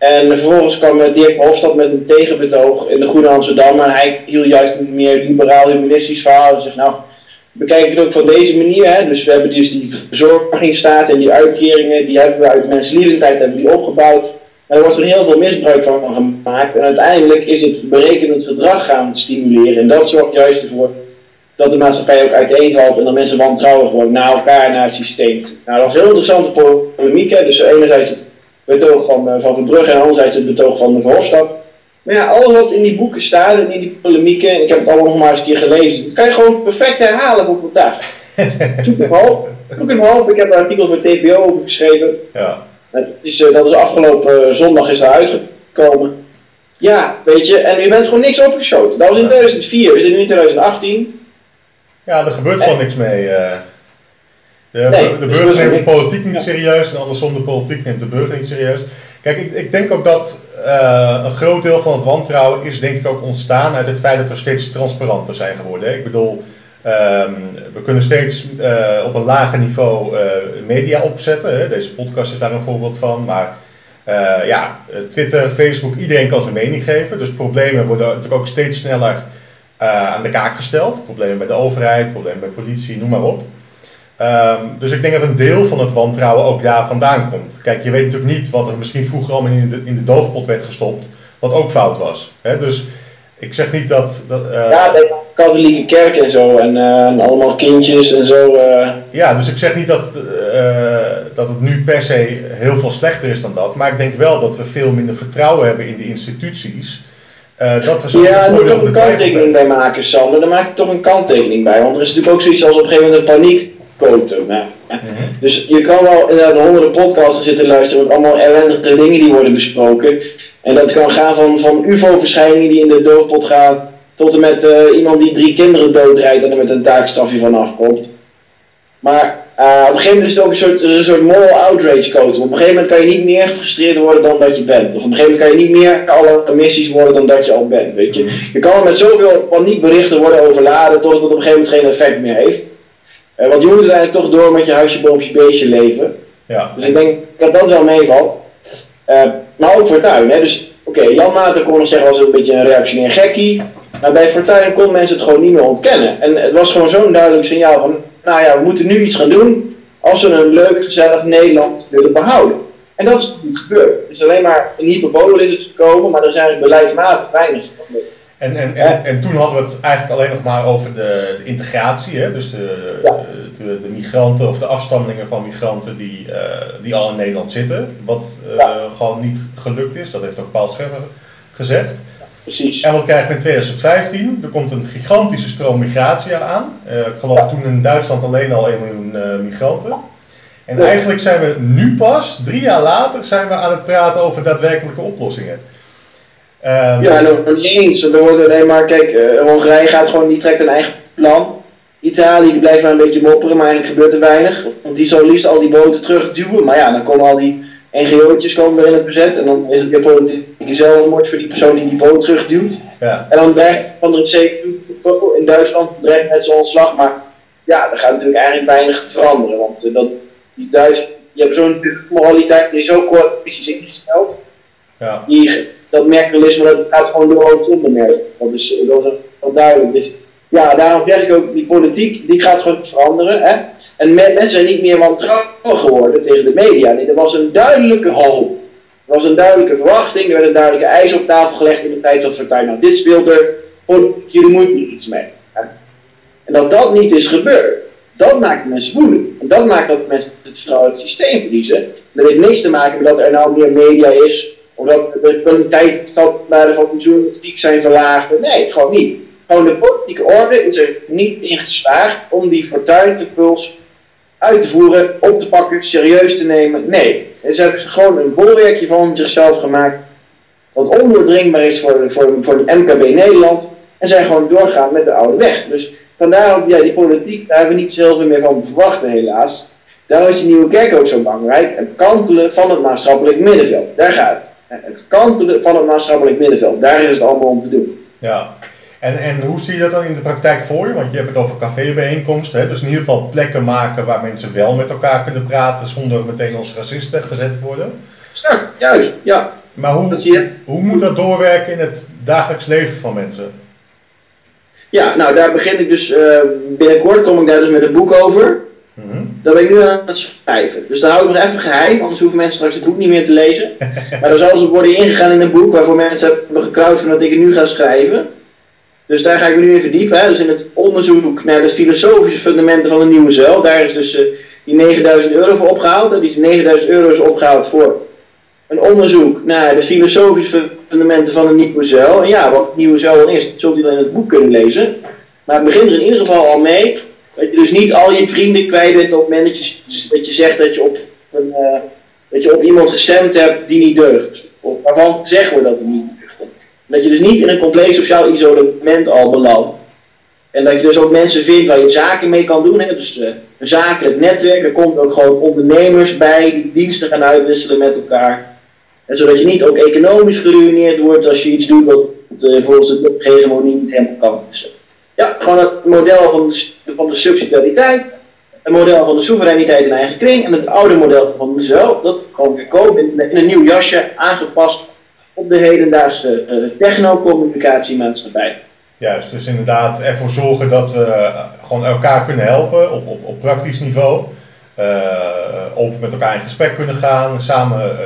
En vervolgens kwam Dirk Hofstad met een tegenbetoog in de Groene Amsterdam. En hij hield juist een meer liberaal-humanistisch verhaal. En zegt, nou, bekijk het ook van deze manier. Hè. Dus we hebben dus die verzorgingsstaat en die uitkeringen, die hebben we uit menslievendheid hebben die opgebouwd. En er wordt er heel veel misbruik van gemaakt. En uiteindelijk is het berekenend gedrag gaan stimuleren. En dat zorgt juist ervoor dat de maatschappij ook uiteenvalt en dan mensen wantrouwig worden naar elkaar, naar het systeem. Nou, dat was een heel interessante polemiek. Dus enerzijds betoog van uh, Van Verbrugge en anderzijds het betoog van de Verhofstadt. Maar ja, alles wat in die boeken staat en in die polemieken, en ik heb het allemaal nog maar eens een keer gelezen, dat kan je gewoon perfect herhalen voor vandaag. (laughs) Zoek maar op. Zoek maar op. Ik heb een artikel voor TPO over geschreven. Ja. Dat is, uh, dat is afgelopen uh, zondag is daar uitgekomen. Ja, weet je, en u bent gewoon niks opgeschoten. Dat was in 2004, we zitten nu in 2018. Ja, er gebeurt gewoon niks mee. Uh, de, nee, de burger neemt de politiek niet serieus en andersom de politiek neemt de burger niet serieus. Kijk, ik, ik denk ook dat uh, een groot deel van het wantrouwen is denk ik ook ontstaan uit het feit dat er steeds transparanter zijn geworden. Ik bedoel, um, we kunnen steeds uh, op een lager niveau media opzetten. Hè. Deze podcast is daar een voorbeeld van. Maar ja, Twitter, Facebook, iedereen kan zijn mening geven. Dus problemen worden natuurlijk ook steeds sneller aan de kaak gesteld. Problemen met de overheid, problemen met politie, noem maar op. Um, dus ik denk dat een deel van het wantrouwen ook daar vandaan komt. Kijk, je weet natuurlijk niet wat er misschien vroeger allemaal in de, in de doofpot werd gestopt, wat ook fout was. Hè? Dus ik zeg niet dat. dat uh, ja, de katholieke kerk en zo, en, uh, en allemaal kindjes en zo. Ja, dus ik zeg niet dat, dat het nu per se heel veel slechter is dan dat, maar ik denk wel dat we veel minder vertrouwen hebben in de instituties. Dat we zo ja, daar moet ik toch een kanttekening bij maken, Sander. Daar maak ik toch een kanttekening bij. Want er is natuurlijk ook zoiets als op een gegeven moment een Mm -hmm. Dus je kan wel inderdaad honderden podcasts zitten luisteren met allemaal ellendige dingen die worden besproken. En dat kan gaan van, van UFO-verschijningen die in de doofpot gaan, tot en met uh, iemand die drie kinderen doodrijdt en er met een taakstrafje van afkomt. Maar uh, op een gegeven moment is het ook een soort, een soort moral outrage code. Op een gegeven moment kan je niet meer gefrustreerd worden dan dat je bent. Of op een gegeven moment kan je niet meer alle missies worden dan dat je al bent. Weet je. je kan met zoveel paniekberichten worden overladen tot het op een gegeven moment geen effect meer heeft. Want je moet uiteindelijk toch door met je huisje, boompje, beestje leven. Ja. Dus ik denk dat dat wel meevalt. Uh, maar ook Fortuyn. Hè. Dus oké, okay, Jan Maarten kon nog zeggen was een beetje een reactionair gekkie. Maar bij Fortuyn kon mensen het gewoon niet meer ontkennen. En het was gewoon zo'n duidelijk signaal van nou ja, we moeten nu iets gaan doen als we een leuk, gezellig Nederland willen behouden. En dat is niet gebeurd. Het is alleen maar een hyperbole is het gekomen, maar er zijn beleidsmatig weinig gebeurd. En, en, en, en toen hadden we het eigenlijk alleen nog maar over de, de integratie, hè? dus de, Ja. de, de migranten of de afstammelingen van migranten die, eh, die al in Nederland zitten. Wat eh, Ja. gewoon niet gelukt is, dat heeft ook Paul Scheffer gezegd. Precies. En wat krijgen we in 2015? Er komt een gigantische stroom migratie aan. Eh, ik geloof toen in Duitsland alleen al 1 miljoen migranten. En eigenlijk zijn we nu pas, drie jaar later, zijn we aan het praten over daadwerkelijke oplossingen. Ehm, Ja, en ook niet eens. Er wordt alleen maar, kijk, eh, Hongarije gaat gewoon, die trekt een eigen plan. Italië die blijft maar een beetje mopperen, maar eigenlijk gebeurt er weinig. Want die zou liefst al die boten terugduwen. Maar ja, dan komen al die NGO'tjes komen weer in het bezet. En dan is het weer politieke zelfmoord voor die persoon die die boot terugduwt. ja. En dan dreigt van het CDU in Duitsland dreigt met zo'n ontslag. Maar ja, er gaat natuurlijk eigenlijk weinig veranderen. Want eh, dat, die Duitsers, die hebben zo'n moraliteit, die is zo kort precies ingesteld. ja. Die, dat merkelisme, dat gaat gewoon door zonder merk. Dat is, dat is wel duidelijk. Dus ja, daarom zeg ik ook, die politiek, die gaat gewoon veranderen. Hè? En men- mensen zijn niet meer wantrouwig geworden tegen de media. Nee, er was een duidelijke hoop. Er was een duidelijke verwachting, er werd een duidelijke eis op tafel gelegd in de tijd van Fortuyn. Nou, dit speelt er, jullie moeten hier iets mee. Hè? En dat dat niet is gebeurd, dat maakt mensen woedend. En dat maakt dat mensen het vertrouwen in het systeem verliezen. Dat heeft niks te maken met dat er nou meer media is, of dat de kwaliteitsstandaarden van journalistiek zijn verlaagd. Nee, gewoon niet. Gewoon de politieke orde is er niet in geslaagd om die fortuinimpuls uit te voeren, op te pakken, serieus te nemen. Nee, ze hebben gewoon een bolwerkje van zichzelf gemaakt, wat ondoordringbaar is voor, voor, voor de MKB Nederland, en zijn gewoon doorgaan met de oude weg. Dus vandaar ja, die politiek, daar hebben we niet zoveel meer van te verwachten, helaas. Daarom is die nieuwe kerk ook zo belangrijk. Het kantelen van het maatschappelijk middenveld. Daar gaat het. Het kantelen van het maatschappelijk middenveld. Daar is het allemaal om te doen. Ja. En, en hoe zie je dat dan in de praktijk voor je? Want je hebt het over cafébijeenkomsten, hè? dus in ieder geval plekken maken waar mensen wel met elkaar kunnen praten zonder meteen als racisten gezet te worden. Ja, juist. Ja, Maar hoe, hoe moet dat doorwerken in het dagelijks leven van mensen? Ja, nou daar begin ik dus eh, binnenkort kom ik daar dus met een boek over. Dat ben ik nu aan het schrijven. Dus daar hou ik nog even geheim, anders hoeven mensen straks het boek niet meer te lezen. (laughs) maar dan zal het worden ingegaan in een boek waarvoor mensen hebben gekrauwd van dat ik het nu ga schrijven. Dus daar ga ik me nu in verdiepen. Hè. Dus in het onderzoek naar de filosofische fundamenten van de nieuwe zuil. Daar is dus eh, die 9000 euro voor opgehaald. Hè. Die 9000 euro is opgehaald voor een onderzoek naar de filosofische fundamenten van de nieuwe zuil. En ja, wat nieuwe zuil is, zult u dan in het boek kunnen lezen. Maar het begint er in ieder geval al mee dat je dus niet al je vrienden kwijt bent op het moment dat je, je zegt dat je, op een, eh, dat je op iemand gestemd hebt die niet deugt. Of waarvan zeggen we dat hij niet deugt. Dat je dus niet in een compleet sociaal isolement al belandt. En dat je dus ook mensen vindt waar je zaken mee kan doen. Hè? Dus eh, een zakelijk netwerk, er komt ook gewoon ondernemers bij die diensten gaan uitwisselen met elkaar. En zodat je niet ook economisch geruineerd wordt als je iets doet wat uh, volgens de hegemonie niet helemaal kan. Dus, ja, gewoon het model van de, van de subsidiariteit, het model van de soevereiniteit in eigen kring en het oude model van de dat gewoon weer komen in, een nieuw jasje aangepast op de hedendaagse uh, technocommunicatiemaatschappij. Juist, dus inderdaad ervoor zorgen dat we uh, gewoon elkaar kunnen helpen op, op, op praktisch niveau. Uh, open met elkaar in gesprek kunnen gaan, samen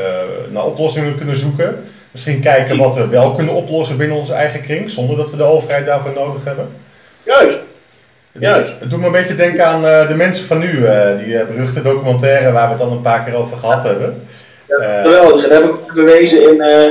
naar oplossingen kunnen zoeken. Misschien kijken wat we wel kunnen oplossen binnen onze eigen kring, zonder dat we de overheid daarvoor nodig hebben. Juist. Juist. Het doet me een beetje denken aan uh, de mensen van nu, uh, die beruchte documentaire waar we het al een paar keer over gehad hebben. Ja, geweldig, daar heb ik verwezen in, daar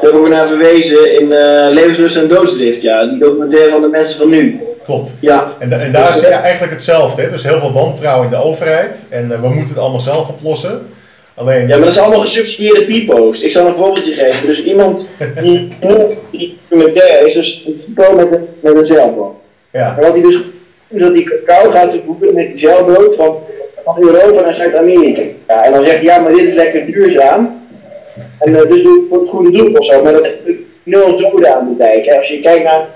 hebben we naar verwezen in Levenslust en Doodsdrift, ja, die documentaire van de mensen van nu. Klopt. Ja. En, da en daar je eigenlijk hetzelfde, hè? dus heel veel wantrouwen in de overheid en we moeten het allemaal zelf oplossen. Alleen... Ja, maar dat is allemaal gesubsidieerde pipo's. Ik zal een voorbeeldje geven. Dus iemand die (laughs) die documentaire is dus een pipo met een, met een zeilboot. Ja. En wat hij dus dat hij cacao gaat vervoeren met die zeilboot van, Europa naar Zuid-Amerika. Ja, en dan zegt hij, ja, maar dit is lekker duurzaam. En uh, dus voor het goede doel of zo. Maar dat is nul zoden aan de dijk. Als je kijkt naar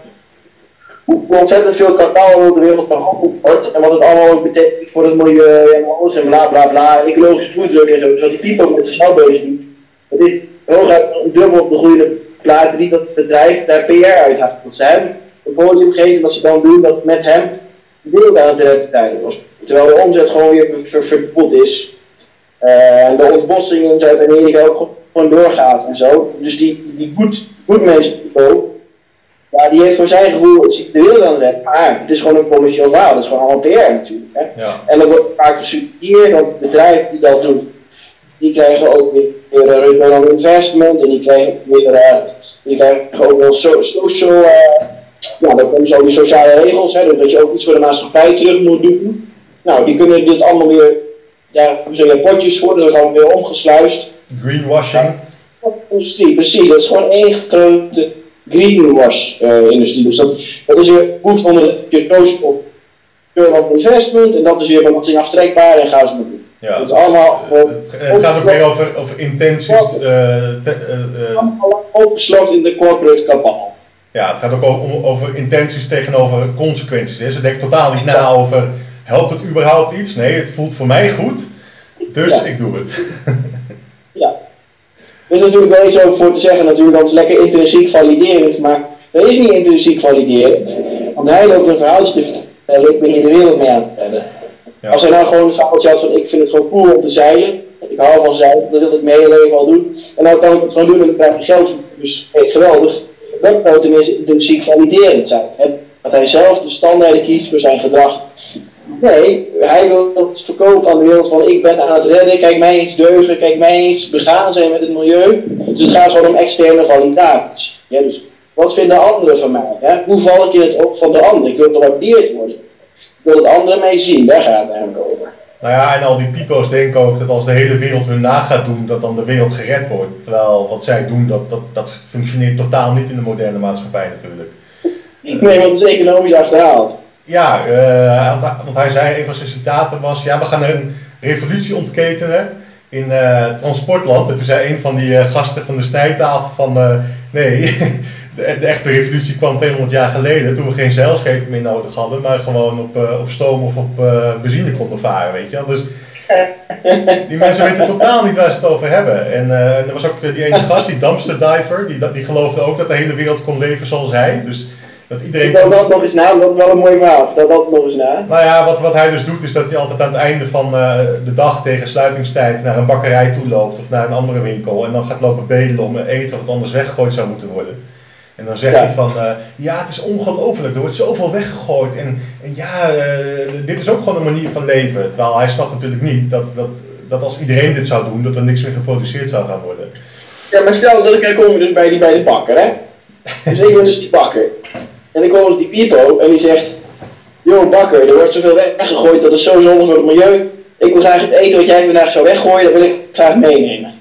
hoe ontzettend veel cacao op de wereld verhandeld wordt en wat het allemaal ook betekent voor het milieu en alles en bla bla bla, ecologische voetdruk en zo. Dus die pipo met zijn snelbeurtjes doet, dat is hooguit dubbel op de groene platen die dat bedrijf daar PR uithaalt. Dat ze hem een podium geven dat ze dan doen dat met hem de wereld aan het redden was. Terwijl de omzet gewoon weer ver, ver, verdubbeld is. Eh, en de ontbossing in Zuid-Amerika ook gewoon doorgaat en zo. Dus die, die goed, goed mensen, ja, die heeft voor zijn gevoel het de wereld aan het redden. Maar het is gewoon een commercieel verhaal, dat is gewoon allemaal PR natuurlijk. Hè? Ja. En dat wordt vaak gesubsidieerd, want het bedrijf die dat doet, die krijgen ook weer, weer een return on investment en die krijgen weer, uh, die krijgen ook wel so, social, uh, ja, dan komen zo die sociale regels, hè, dus dat je ook iets voor de maatschappij terug moet doen. Nou, die kunnen dit allemaal weer, daar hebben ze weer potjes voor, dat wordt allemaal weer omgesluist. Greenwashing. Industrie, precies, dat is gewoon één grote greenwash-industrie. dus dat, dat is weer goed onder je roos op on investment en dat is weer belasting aftrekbaar en gaan ze maar doen. Ja, Het is allemaal dus, het, het gaat ook weer over, over intenties. Uh, te, uh, allemaal oversloten in de corporate kabal. Ja, het gaat ook over, over intenties tegenover consequenties. Hè. Ze denken totaal niet na over, helpt het überhaupt iets? Nee, het voelt voor mij goed, dus Ja. ik doe het. (laughs) Ja. Er is natuurlijk wel iets over voor te zeggen, natuurlijk, dat is lekker intrinsiek validerend, maar dat is niet intrinsiek validerend. Want hij loopt een verhaaltje te vertellen, ik ben hier de wereld mee aan het redden. Ja. Als hij nou gewoon een verhaaltje had van, ik vind het gewoon cool om te zeilen, ik hou van zeilen, dat wil ik mijn hele leven al doen, en dan kan ik het gewoon doen en dan krijg ik geld dus hey, geweldig. Dat zou tenminste intrinsiek validerend zijn. Hè? Dat hij zelf de standaarden kiest voor zijn gedrag. Nee, hij wil het verkopen aan de wereld van ik ben aan het redden, kijk mij eens deugen, kijk mij eens begaan zijn met het milieu. Dus het gaat gewoon om externe validatie. Ja, dus wat vinden anderen van mij? Hè? Hoe val ik in het oog van de ander? Ik wil gewaardeerd worden. Ik wil dat anderen mij zien, daar gaat het eigenlijk over. Nou ja, en al die pipo's denken ook dat als de hele wereld hun na gaat doen, dat dan de wereld gered wordt. Terwijl wat zij doen, dat, dat, dat functioneert totaal niet in de moderne maatschappij natuurlijk. Nee, want het is economisch achterhaald. Ja, eh, want- hij zei, een van zijn citaten was, ja, we gaan een revolutie ontketenen in eh, transportland. En toen zei een van die eh, gasten van de snijtafel van, eh, nee, (laughs) de, de echte revolutie kwam 200 jaar geleden, toen we geen zeilschepen meer nodig hadden, maar gewoon op, eh, op stoom of op eh, benzine konden varen, weet je wel. Dus die mensen weten totaal niet waar ze het over hebben. En eh, er was ook die ene gast, die dumpster diver, die, die geloofde ook dat de hele wereld kon leven zoals hij. Dus dat iedereen... Vertel dat nog eens na, dat is wel een mooi verhaal. Vertel dat nog eens na. Nou ja, wat, wat hij dus doet is dat hij altijd aan het einde van eh, de dag tegen sluitingstijd naar een bakkerij toe loopt of naar een andere winkel en dan gaat lopen bedelen om eten wat anders weggegooid zou moeten worden. En dan zegt Ja. hij van, eh, ja het is ongelooflijk, er wordt zoveel weggegooid en, en ja, eh, dit is ook gewoon een manier van leven. Terwijl hij snapt natuurlijk niet dat, dat, dat als iedereen dit zou doen, dat er niks meer geproduceerd zou gaan worden. Ja, maar stel dat ik dan kom dus bij die, bij de bakker, hè? Dus ik ben dus die bakker. En dan komt die Pipo en die zegt: Yo, bakker, er wordt zoveel weggegooid dat is zo zonde voor het milieu. Ik wil graag het eten wat jij vandaag zou weggooien, dat wil ik graag meenemen.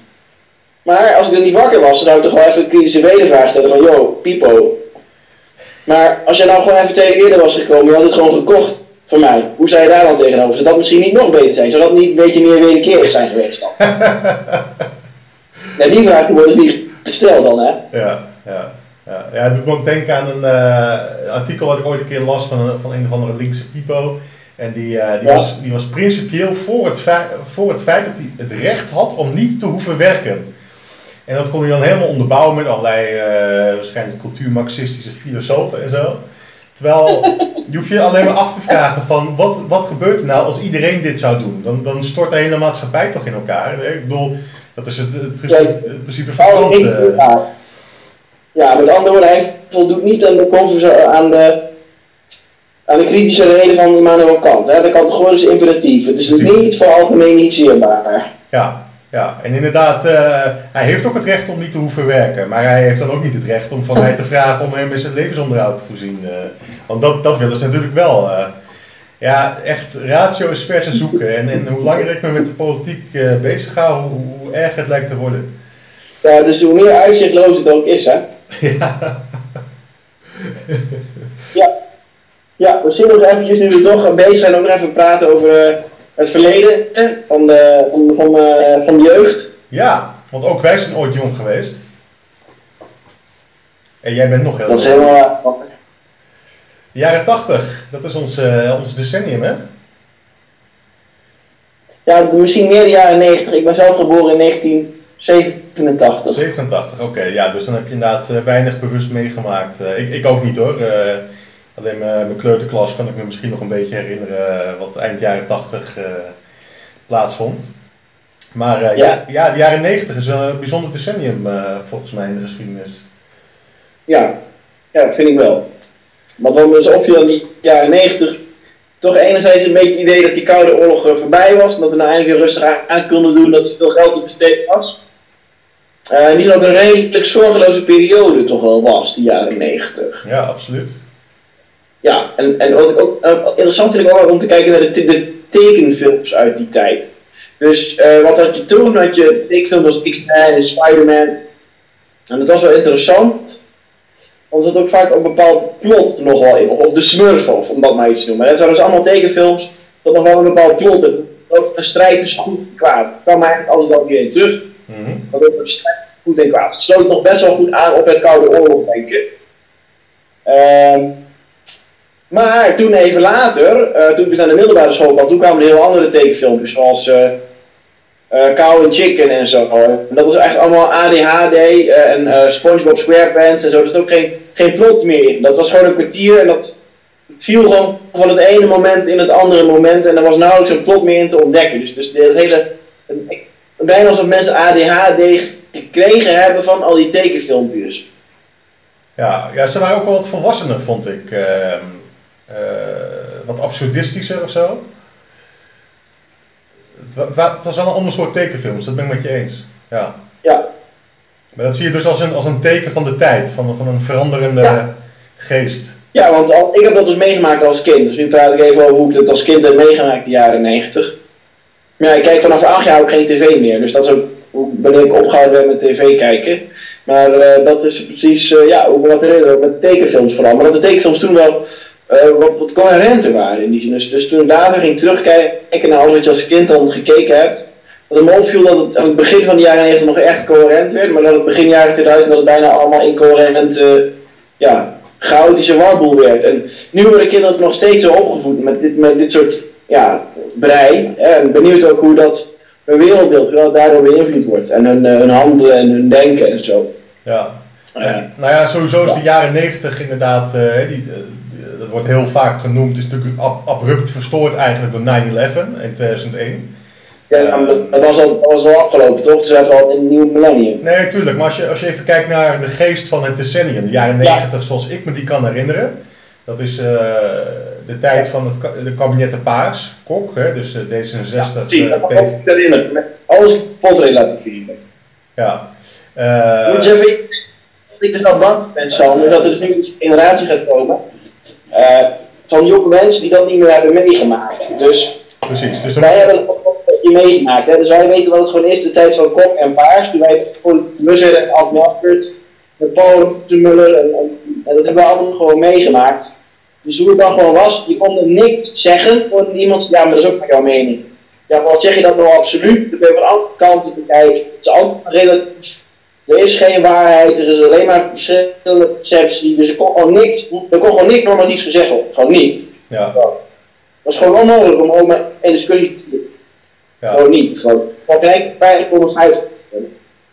Maar als ik dan niet wakker was, dan zou ik toch wel even een kritische wedervraag stellen van: Yo, Pipo. Maar als jij nou gewoon even twee keer eerder was gekomen, je had het gewoon gekocht voor mij. Hoe zou je daar dan tegenover? Zou dat misschien niet nog beter zijn? Zou dat niet een beetje meer wederkerig zijn geweest dan? (laughs) Nee, die vraag wordt dus niet gesteld dan, hè? Ja, ja. Ja, ja, het doet me ook denken aan een eh, artikel wat ik ooit een keer las van een, van een of andere linkse pipo. En die, eh, die, Ja. was, die was principieel voor het, voor het feit dat hij het recht had om niet te hoeven werken. En dat kon hij dan helemaal onderbouwen met allerlei eh, waarschijnlijk cultuurmarxistische filosofen en zo. Terwijl je hoeft je alleen maar af te vragen van wat, wat gebeurt er nou als iedereen dit zou doen? Dan, dan stort de hele maatschappij toch in elkaar. Hè? Ik bedoel, dat is het, het principe, het principe van Kant. eh. ja. met andere woorden, hij voldoet niet aan de, aan de, aan de kritische reden van Immanuel Kant. Hè? De categorische imperatief. Het is niet voor algemeen niet zeerbaar. Ja, ja, en inderdaad, eh, hij heeft ook het recht om niet te hoeven werken. Maar hij heeft dan ook niet het recht om van mij te vragen om hem in zijn levensonderhoud te voorzien. eh. want dat, dat willen ze natuurlijk wel. eh. ja, echt, ratio is ver te zoeken. En, en hoe langer ik me met de politiek bezig ga, hoe, hoe erger het lijkt te worden. Ja, dus hoe meer uitzichtloos het ook is, hè? (laughs) ja. Ja, misschien nog eventjes, nu we toch bezig zijn, ook nog even praten over het verleden van de, van, van, eh, van de jeugd. Ja, want ook wij zijn ooit jong geweest. En jij bent nog heel Dat is helemaal... eh, De jaren 80, dat is ons, eh, ons decennium, hè? Ja, misschien meer de jaren 90. Ik ben zelf geboren in 1987. 87, oké. ja, dus dan heb je inderdaad weinig bewust meegemaakt. Ik, ik ook niet hoor. Alleen mijn, mijn kleuterklas kan ik me misschien nog een beetje herinneren eh, wat eind jaren 80 eh, plaatsvond. Maar eh, Ja. ja. Ja, de jaren 90 is wel een bijzonder decennium volgens mij in de geschiedenis. Ja, ja, vind ik wel. Want dan is of je dan die jaren 90 toch enerzijds een beetje het idee dat die Koude Oorlog voorbij was. En dat we nou eindelijk weer rustig aan- aan konden doen, dat er veel geld te besteden was. En die is ook een redelijk zorgeloze periode toch wel was, die jaren 90. Ja, absoluut. Ja, en, en wat ik ook eh, interessant vind ik ook om te kijken naar de, te- de tekenfilms uit die tijd. Dus eh, wat had je toen? Had je tekenfilms als X-Men en Spider-Man. En dat was wel interessant. Want er zat ook vaak een bepaald plot nog wel in. Of de Smurfen, of om dat maar iets te noemen. Het waren dus allemaal tekenfilms dat nog wel een bepaald plot. Ook een strijd tussen goed en kwaad. Daar kwam eigenlijk altijd wel weer in terug. Mhm. Dat ook een strijd goed en kwaad. Het sloot nog best wel goed aan op het Koude Oorlog, denk ik. Ehm, maar toen even later, eh, toen ik dus naar de middelbare school kwam, toen kwamen er heel andere tekenfilmpjes, zoals eh, Cow and Chicken en zo. En dat was eigenlijk allemaal ADHD en SpongeBob SquarePants en zo. Er zat ook geen, geen plot meer. Dat was gewoon een kwartier en dat het viel gewoon van het ene moment in het andere moment en er was nauwelijks een plot meer in te ontdekken. Dus, dus het hele, bijna alsof mensen ADHD gekregen hebben van al die tekenfilmpjes. Ja, ja, ze waren ook wel wat volwassener, vond ik. Ehm, eh, wat absurdistischer of zo. Het, wa- het wa- het was wel een ander soort tekenfilms, dat ben ik met je eens. Ja. Ja. Maar dat zie je dus als een, als een teken van de tijd, van, van een veranderende Ja. geest. Ja, want al, ik heb dat dus meegemaakt als kind. Dus nu praat ik even over hoe ik het als kind heb meegemaakt in de jaren 90. Maar ja, ik kijk vanaf acht jaar ook geen tv meer. Dus dat is ook hoe wanneer ik opgehouden ben met tv kijken. Maar eh, dat is precies eh, ja, hoe ik me dat herinner, ook met tekenfilms vooral. Maar dat de tekenfilms toen wel eh, wat, wat coherenter waren in die zin. Dus, dus toen ik later ging terugkijken naar alles wat je als kind dan gekeken hebt. Dat het me opviel dat het aan het begin van de jaren 90 nog echt coherent werd. Maar dat het begin jaren 2000 dat het bijna allemaal incoherente ja, chaotische warboel werd. En nu worden kinderen nog steeds zo opgevoed met dit, met dit soort ja, brei. En benieuwd ook hoe dat hun wereldbeeld hoe dat daardoor beïnvloed wordt. En hun, eh, hun handelen en hun denken en zo. Ja. Nou ja, sowieso is de jaren 90 inderdaad, eh, die, eh, dat wordt heel vaak genoemd, is natuurlijk ab- abrupt verstoord eigenlijk door 9-11 in 2001. Ja, nou, dat, was al, dat was al afgelopen, toch? Toen zaten we al in een nieuw millennium. Nee, tuurlijk, maar als je, als je even kijkt naar de geest van het decennium, de jaren Ja. 90 zoals ik me die kan herinneren, dat is eh, de tijd van het de kabinetten Paars, Kok, hè, dus eh, D66, Zie, eh, dat herinneren. Alles kapot relativeren. ja. Moet Eh, je even, wat ik dus nou bang ben, dat er dus nu een generatie gaat komen eh, van jonge mensen die dat niet meer hebben meegemaakt. Dus precies, dus wij je- hebben niet meegemaakt. Hè? Dus wij weten wat het gewoon is, de tijd van Kok en Paars. Toen wij Musser en Ad Melkert, Paul de Muller, en, en, en dat hebben we allemaal gewoon meegemaakt. Dus hoe het dan gewoon was, je kon er niks zeggen, voor iemand ja, maar dat is ook maar jouw mening. Ja, maar wat zeg je dat nou absoluut? Dan ben je van alle kanten bekijken. Het is altijd relatief. Er is geen waarheid, er is alleen maar verschillende perceptie. Dus er kon gewoon niks, er kon gewoon niks normatiefs gezegd worden. Gewoon niet. ja, Dat was gewoon onmogelijk om ook maar in discussie te voeren. ja, Gewoon niet. Gewoon, kijk, 5,50.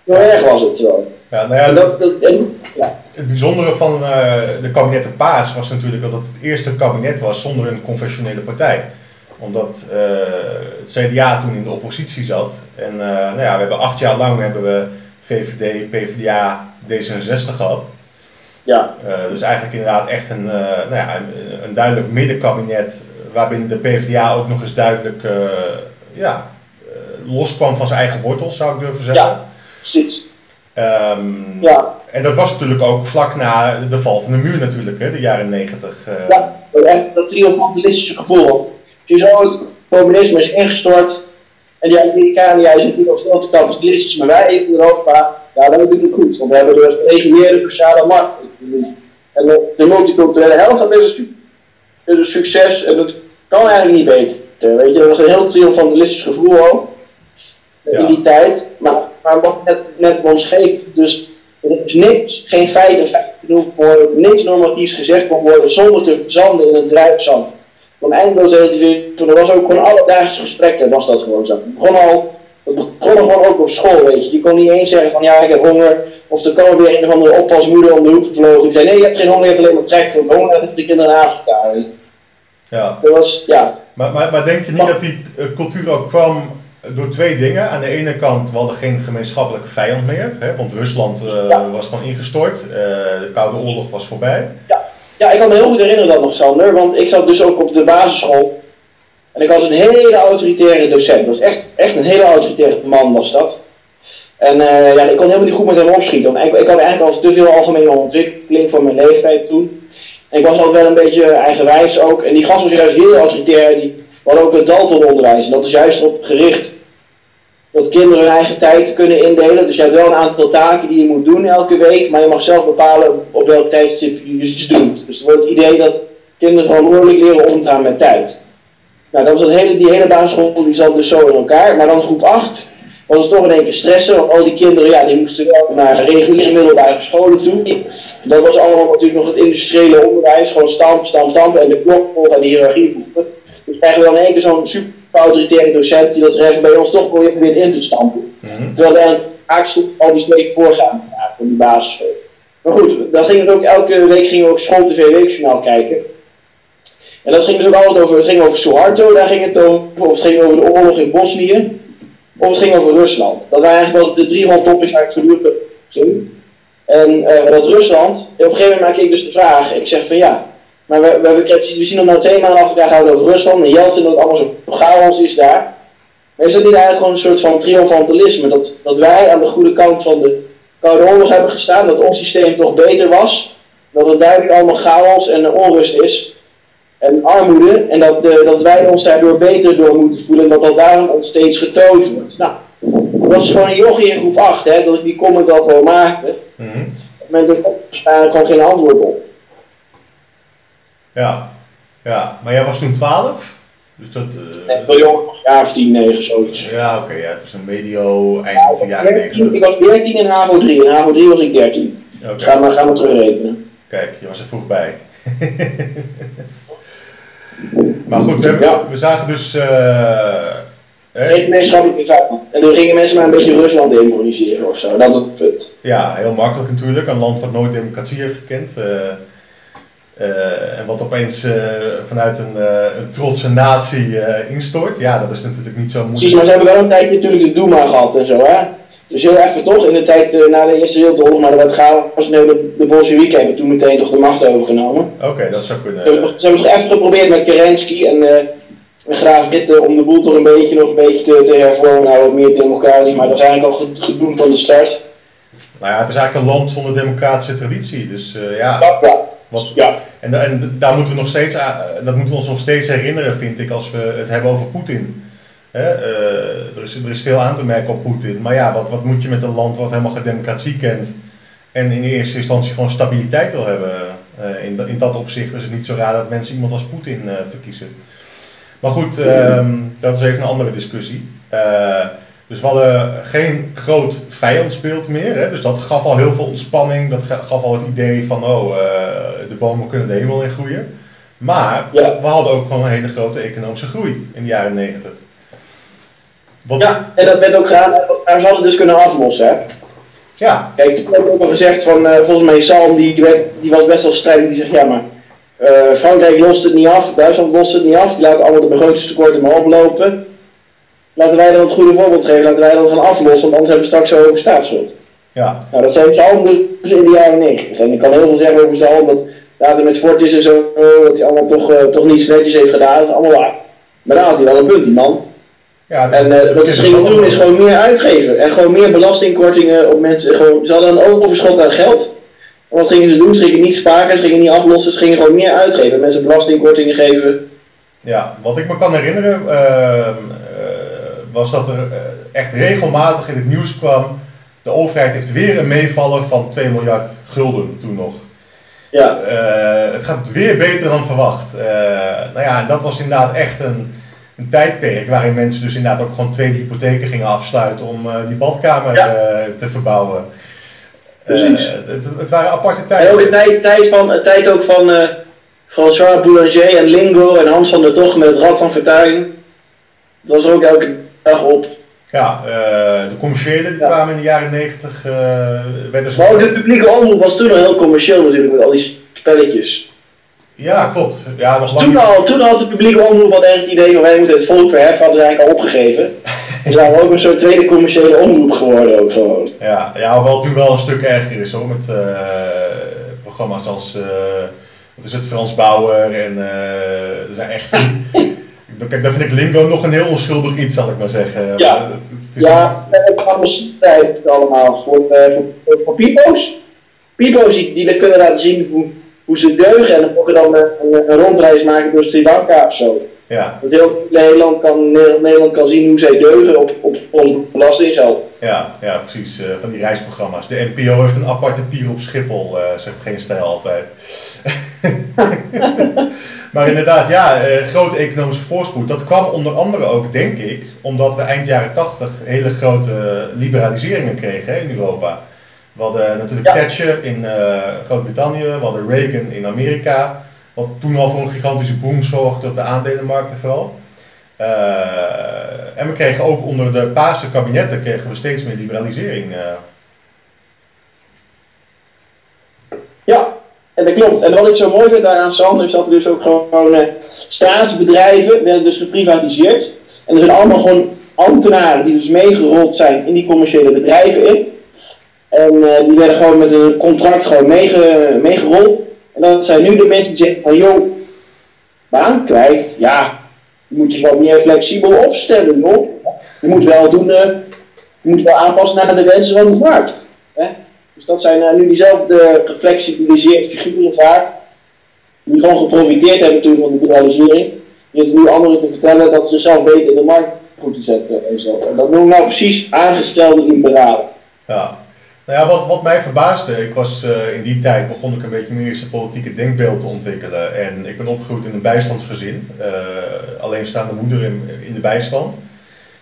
Zo erg was het zo. ja, nou ja, En dat, dat, en, ja. Het bijzondere van eh, de kabinetten Paas was natuurlijk dat het het eerste kabinet was zonder een conventionele partij. Omdat eh, het CDA toen in de oppositie zat. En eh, nou ja, we hebben acht jaar lang hebben we VVD, PvdA, D66 gehad. ja. Eh, dus eigenlijk inderdaad echt een, eh, nou ja, een, een duidelijk middenkabinet. Waarbinnen de PvdA ook nog eens duidelijk eh, ja, eh, loskwam van zijn eigen wortels, zou ik durven zeggen. Ja. Precies. Ehm, Ja. en dat was natuurlijk ook vlak na de val van de muur natuurlijk, hè, de jaren negentig. eh. Ja. Dat, echt, dat triomfantalistische gevoel. Zo het communisme is ingestort. En die Amerikanen juist natuurlijk nog veel te kapitalistisch. Maar wij in Europa, ja, dat doet het goed. Want we hebben de gereguleerde sociale markt. En de, de multiculturele helft, dat is een, su- is een succes. En dat kan eigenlijk niet beter. Weet je, dat was een heel triomfantalistisch gevoel ook. Ja. In die tijd. Maar, maar wat net, net ons geeft, dus er is niks, geen feiten, feiten genoeg worden, niks normatiefs gezegd kon worden zonder te verzanden in het druipzand. Van eindeloos toen er was ook gewoon alledaagse gesprekken, was dat gewoon zo. Het begon al, het begon gewoon ook op school, weet je. Je kon niet eens zeggen van ja, ik heb honger, of er kwam weer een of andere oppasmoeder om de hoek gevlogen. Die zei nee, je hebt geen honger, je hebt alleen maar trek, want honger hebben de kinderen in Afrika. weet je. Ja. Dat was, ja, Maar, maar, maar denk je niet dat die eh, cultuur ook kwam door twee dingen. Aan de ene kant, we hadden geen gemeenschappelijke vijand meer. Hè, want Rusland eh, Ja. was gewoon ingestort. Eh, de Koude Oorlog was voorbij. Ja, ik kan me heel goed herinneren dat nog, Sander, want ik zat dus ook op de basisschool. En ik was een hele autoritaire docent. Dat was echt, echt een hele autoritaire man was dat. En eh, ja, ik kon helemaal niet goed met hem opschieten. Ik, ik had eigenlijk al te veel algemene ontwikkeling voor mijn leeftijd toen. En ik was altijd wel een beetje eigenwijs ook. En die gast was juist heel autoritair. Die hadden ook het Dalton-onderwijs. En dat is juist op gericht dat kinderen hun eigen tijd kunnen indelen. Dus je hebt wel een aantal taken die je moet doen elke week. Maar je mag zelf bepalen op welk tijdstip je iets doet. Dus het wordt het idee dat kinderen verantwoordelijk leren om te gaan met tijd. Nou, dat was dat hele, die hele basisschool die zat dus zo in elkaar. Maar dan groep 8 was het toch in één keer stressen. Want al die kinderen ja, die moesten wel naar reguliere middelbare scholen toe. Dat was allemaal natuurlijk nog het industriële onderwijs. Gewoon stampen, stampen, stampen en de klok en de hiërarchie voegen. Dus krijgen we dan in één keer zo'n super autoritaire docent die dat even bij ons toch weer probeert in te stampen. Mhm. Terwijl er eigenlijk al die twee voorgaande jaren van die basisschool. Maar goed, dan ging het ook elke week gingen we ook school TV weekjournaal kijken. En dat ging dus ook altijd over, het ging over Suharto, daar ging het over, of het ging over de oorlog in Bosnië, of het ging over Rusland. Dat waren eigenlijk wel de drie topics waar ik voortdurend ging. En dat Rusland, op een gegeven moment maak ik dus de vraag, ik zeg van ja, maar we, we, we, we zien dat nou twee maanden achter elkaar gaan over Rusland en Jeltsin dat allemaal zo chaos is daar. Maar is dat niet eigenlijk gewoon een soort van triomfantalisme? Dat, dat wij aan de goede kant van de Koude Oorlog hebben gestaan, dat ons systeem toch beter was, dat het duidelijk allemaal chaos en onrust is en armoede, en dat, eh, dat wij ons daardoor beter door moeten voelen en dat dat daarom ons steeds getoond wordt. Nou, dat is gewoon een jochie in groep 8, hè, dat ik die comment al gewoon maakte. Mhm. Men er gewoon geen antwoord op. Ja. ja, maar jij was toen 12? Dus dat... eh, En wel jong, een jaar of 10, 9, zoiets. ja, oké, ja, het was een medio eind jaren 13, 90. ik was 13 in HAVO 3, in HAVO 3 was ik 13. Oké, Dus gaan we, gaan we terugrekenen. kijk, je was er vroeg bij. (laughs) maar goed, we, Ja. we zagen dus... eh, hè, Geen gemeenschappelijke vijand. En toen gingen mensen maar een beetje Rusland demoniseren of zo. Dat is het punt. Ja, heel makkelijk natuurlijk. Een land wat nooit democratie heeft gekend. eh, eh, en wat opeens eh, vanuit een, eh, een trotse natie eh, instort. Ja, dat is natuurlijk niet zo Precies, moeilijk. maar ze hebben wel een tijdje natuurlijk de Duma gehad en zo, hè. Dus heel even toch, in de tijd eh, na de Eerste Wereldoorlog, maar dat gaat als de, de Bolsjewieken hebben toen meteen toch de macht overgenomen. Oké, dat zou Ze hebben, kunnen. ze hebben nog even geprobeerd met Kerensky en, eh en Graaf Witte om de boel toch een beetje nog een beetje te, te hervormen naar wat meer democratisch, maar dat is eigenlijk al ge- gedoemd van de start. Nou ja, het is eigenlijk een land zonder democratische traditie. Dus eh, ja, Ja, ja. Wat, ja. En, en daar moeten we nog steeds aan, dat moeten we ons nog steeds herinneren, vind ik, als we het hebben over Poetin. Hè, eh, er, is, er is veel aan te merken op Poetin. Maar ja, wat, wat moet je met een land wat helemaal geen democratie kent en in eerste instantie gewoon stabiliteit wil hebben? Eh, in, dat- in dat opzicht is het niet zo raar dat mensen iemand als Poetin eh, verkiezen. Maar goed, ehm, dat is even een andere discussie. Eh, dus we hadden geen groot vijandsbeeld meer. Hè? Dus dat gaf al heel veel ontspanning. Dat ga- gaf al het idee van, oh, eh, de bomen kunnen de hemel in groeien. Maar Ja. we hadden ook gewoon een hele grote economische groei in de jaren negentig. Ja, en dat werd ook gedaan, maar ze hadden dus kunnen aflossen, hè. ja, Kijk, toen heb ik ook al gezegd van, eh, volgens mij Salm, die, die, was best wel strijdend, die zegt, ja maar, eh, Frankrijk lost het niet af, Duitsland lost het niet af, die laten allemaal de begrotingstekorten maar oplopen. Laten wij dan het goede voorbeeld geven, laten wij dat gaan aflossen, want anders hebben we straks zo'n hoge staatsschuld. Ja, Nou, dat zijn Salm dus in de jaren 90. En ik kan heel veel zeggen over Salm, dat later met Fortis en zo, dat hij allemaal toch, eh, toch niet netjes heeft gedaan, dat is allemaal waar. Maar daar had hij wel een punt, die man. ja. En eh, wat ze gingen doen is gewoon meer uitgeven. En gewoon meer belastingkortingen op mensen. Gewoon, ze hadden een overschot aan geld. En wat gingen ze doen? Ze gingen niet sparen, ze gingen niet aflossen, ze gingen gewoon meer uitgeven. En mensen belastingkortingen geven. Ja, wat ik me kan herinneren ehm, eh, was dat er echt regelmatig in het nieuws kwam. De overheid heeft weer een meevaller van 2 miljard gulden toen nog. Ja, Eh, het gaat weer beter dan verwacht. Eh, nou ja, en dat was inderdaad echt een, een tijdperk waarin mensen dus inderdaad ook gewoon twee hypotheken gingen afsluiten om eh, die badkamer Ja. te verbouwen. Precies. het, het, het waren aparte en ook de tijden. tijd, tijd, van, tijd ook van François Boulanger en Lingo en Hans van der Tocht met het Rad van Fortuin. Dat was er ook elke dag op. Ja, eh, de commerciële die Ja. kwamen in de jaren negentig eh werden ze... Maar de publieke omroep was toen al heel commercieel natuurlijk met al die spelletjes. Ja, klopt. Ja, nog lang Toen al, toen had de publieke omroep al het idee van wij moeten het volk verheffen, hadden ze eigenlijk al opgegeven. Ze zijn ook een soort tweede commerciële omroep geworden ook gewoon. Ja, ja hoewel het nu wel een stuk erger is hoor, met eh, programma's als, wat is het, Frans Bauer en er zijn echt... (laughs) Kijk, daar vind ik Lingo nog een heel onschuldig iets, zal ik maar zeggen. Ja. Maar het, het is Ja, allemaal voor, eh, voor, voor, voor pipo's. Pipo's die, die kunnen laten zien hoe, hoe ze deugen en dan mogen dan een, een, een rondreis maken door Sri Lanka of zo. ja, Dat heel Nederland kan, Nederland kan zien hoe zij deugen op, op ons belastinggeld. ja, ja, precies. eh, van die reisprogramma's. De NPO heeft een aparte pier op Schiphol, eh, zegt geen stijl altijd. (laughs) maar inderdaad, ja, eh, grote economische voorspoed. Dat kwam onder andere ook, denk ik, omdat we eind jaren 80 hele grote liberaliseringen kregen hè, in Europa. We hadden natuurlijk Ja. Thatcher in eh, Groot-Brittannië, we hadden Reagan in Amerika. Wat toen al voor een gigantische boom zorgde op de aandelenmarkten vooral. Eh, en we kregen ook onder de Paarse kabinetten kregen we steeds meer liberalisering. eh. Ja, en dat klopt. En wat ik zo mooi vind daaraan, Sander, is dat er dus ook gewoon eh, staatsbedrijven werden dus geprivatiseerd. En er zijn allemaal gewoon ambtenaren die dus meegerold zijn in die commerciële bedrijven in. En eh, die werden gewoon met een contract gewoon meege, meegerold. En dat zijn nu de mensen die zeggen van, joh, baan kwijt, ja, je moet je wat meer flexibel opstellen, joh. Je moet wel doen, eh, je moet wel aanpassen naar de wensen van de markt. Hè? Dus dat zijn eh, nu diezelfde geflexibiliseerde figuren vaak, die gewoon geprofiteerd hebben natuurlijk van de liberalisering. Die het nu anderen te vertellen dat ze zichzelf beter in de markt moeten zetten en zo. En dat noemen we nou precies aangestelde liberalen. Ja. Nou ja, wat, wat mij verbaasde, ik was eh, in die tijd begon ik een beetje mijn eerste politieke denkbeeld te ontwikkelen. En ik ben opgegroeid in een bijstandsgezin, eh, alleenstaande moeder in, in de bijstand.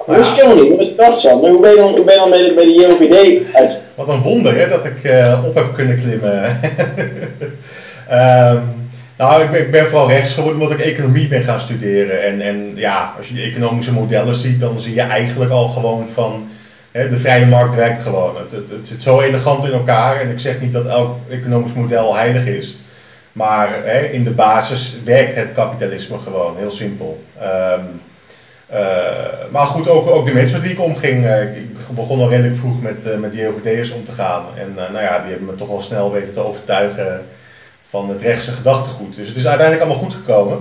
Maar is helemaal niet, dat is hoe ben je dan, hoe ben je dan bij, de, bij de JOVD uit? Wat een wonder hè, dat ik eh, op heb kunnen klimmen. (laughs) Ehm, nou, ik ben, ik ben vooral rechts geworden omdat ik economie ben gaan studeren. En, en ja, als je die economische modellen ziet, dan zie je eigenlijk al gewoon van de vrije markt werkt gewoon. Het, het, het zit zo elegant in elkaar. En ik zeg niet dat elk economisch model heilig is. Maar hè, in de basis werkt het kapitalisme gewoon, heel simpel. Ehm, eh, maar goed, ook, ook de mensen met wie ik omging. eh, ik begon al redelijk vroeg met, eh met DOVD'ers om te gaan. En nou ja, die hebben me toch wel snel weten te overtuigen van het rechtse gedachtegoed. Dus het is uiteindelijk allemaal goed gekomen.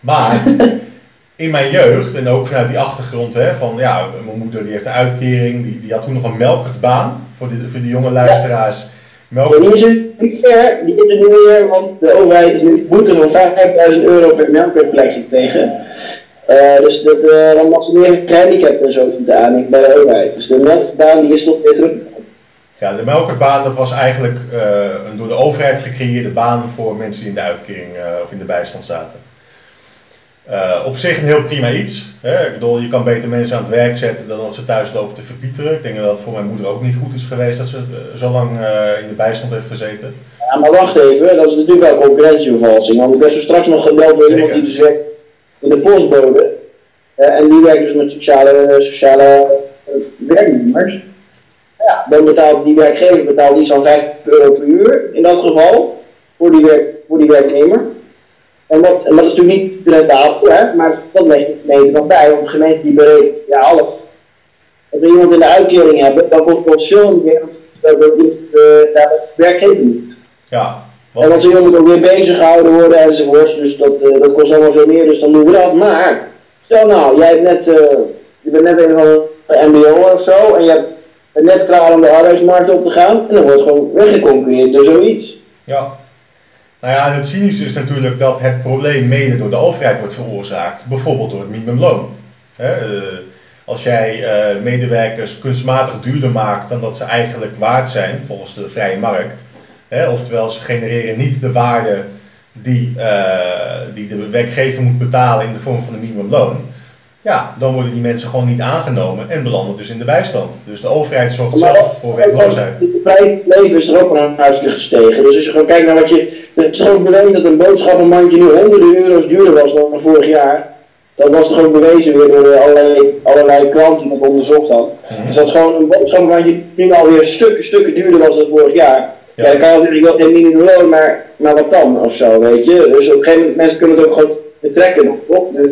Maar (laughs) in mijn jeugd, en ook vanuit die achtergrond hè, van ja, mijn moeder die heeft een uitkering, die, die had toen nog een melkertbaan voor de, voor de jonge luisteraars. Melk, die is er niet meer, die is er niet meer, want de overheid is nu boete van 5000 euro per melkplekje tegen. Eh, dus dat, eh, dan mag ze meer gehandicapten en zo aannemen bij de overheid. Dus de melkbaan die is nog weer terug. Ja, de melkerbaan dat was eigenlijk eh, een door de overheid gecreëerde baan voor mensen die in de uitkering of in de bijstand zaten. Eh, op zich een heel prima iets. Hè? Ik bedoel, je kan beter mensen aan het werk zetten dan dat ze thuis lopen te verpieteren. Ik denk dat dat voor mijn moeder ook niet goed is geweest dat ze eh, zo lang eh, in de bijstand heeft gezeten. Ja, maar wacht even, dat is natuurlijk wel concurrentievervalsing. Want ik werd zo straks nog gebeld door iemand die dus werkt in de postbode. En die werkt dus met sociale, sociale werknemers. Ja, dan betaalt die werkgever betaalt iets van 5 euro per uur in dat geval voor die, werk, voor die werknemer. En dat, en dat is natuurlijk niet rendabel, hè, maar dat legt de gemeente dan bij, want de gemeente die berekent, ja, half. Als we iemand in de uitkering hebben, dan komt het veel meer dat dat iemand uh, daar werkgever moet. Ja, En want ze moet ook weer bezig gehouden worden enzovoort. Dus dat, eh, dat kost allemaal veel meer, dus dan doen we dat. Maar, stel nou, jij hebt net, eh, je bent net een van de MBO of zo. En je bent net klaar om de arbeidsmarkt op te gaan. En dan wordt gewoon weggeconcurreerd door zoiets. ja. Nou ja, het cynische is natuurlijk dat het probleem mede door de overheid wordt veroorzaakt. Bijvoorbeeld door het minimumloon. Eh, als jij eh, medewerkers kunstmatig duurder maakt dan dat ze eigenlijk waard zijn volgens de vrije markt. Oftewel, ze genereren niet de waarde die, eh, die de werkgever moet betalen in de vorm van een minimumloon. Ja, dan worden die mensen gewoon niet aangenomen en belanden dus in de bijstand. Dus de overheid zorgt zelf voor werkloosheid. Het leven is er ook al een huisje gestegen. Dus als je gewoon kijkt naar wat je. Het is ook bewezen dat een boodschappenmandje nu honderden euro's duurder was dan vorig jaar. Dat was toch ook bewezen weer door allerlei, allerlei klanten die het onderzocht hadden. Dus dat gewoon een boodschappenmandje nu alweer stukken, stukken duurder was dan vorig jaar. Ja, dan kan je natuurlijk wel geen minimumloon, maar, maar wat dan of zo, weet je. Dus op een gegeven moment, mensen kunnen het ook gewoon betrekken, toch? Ja.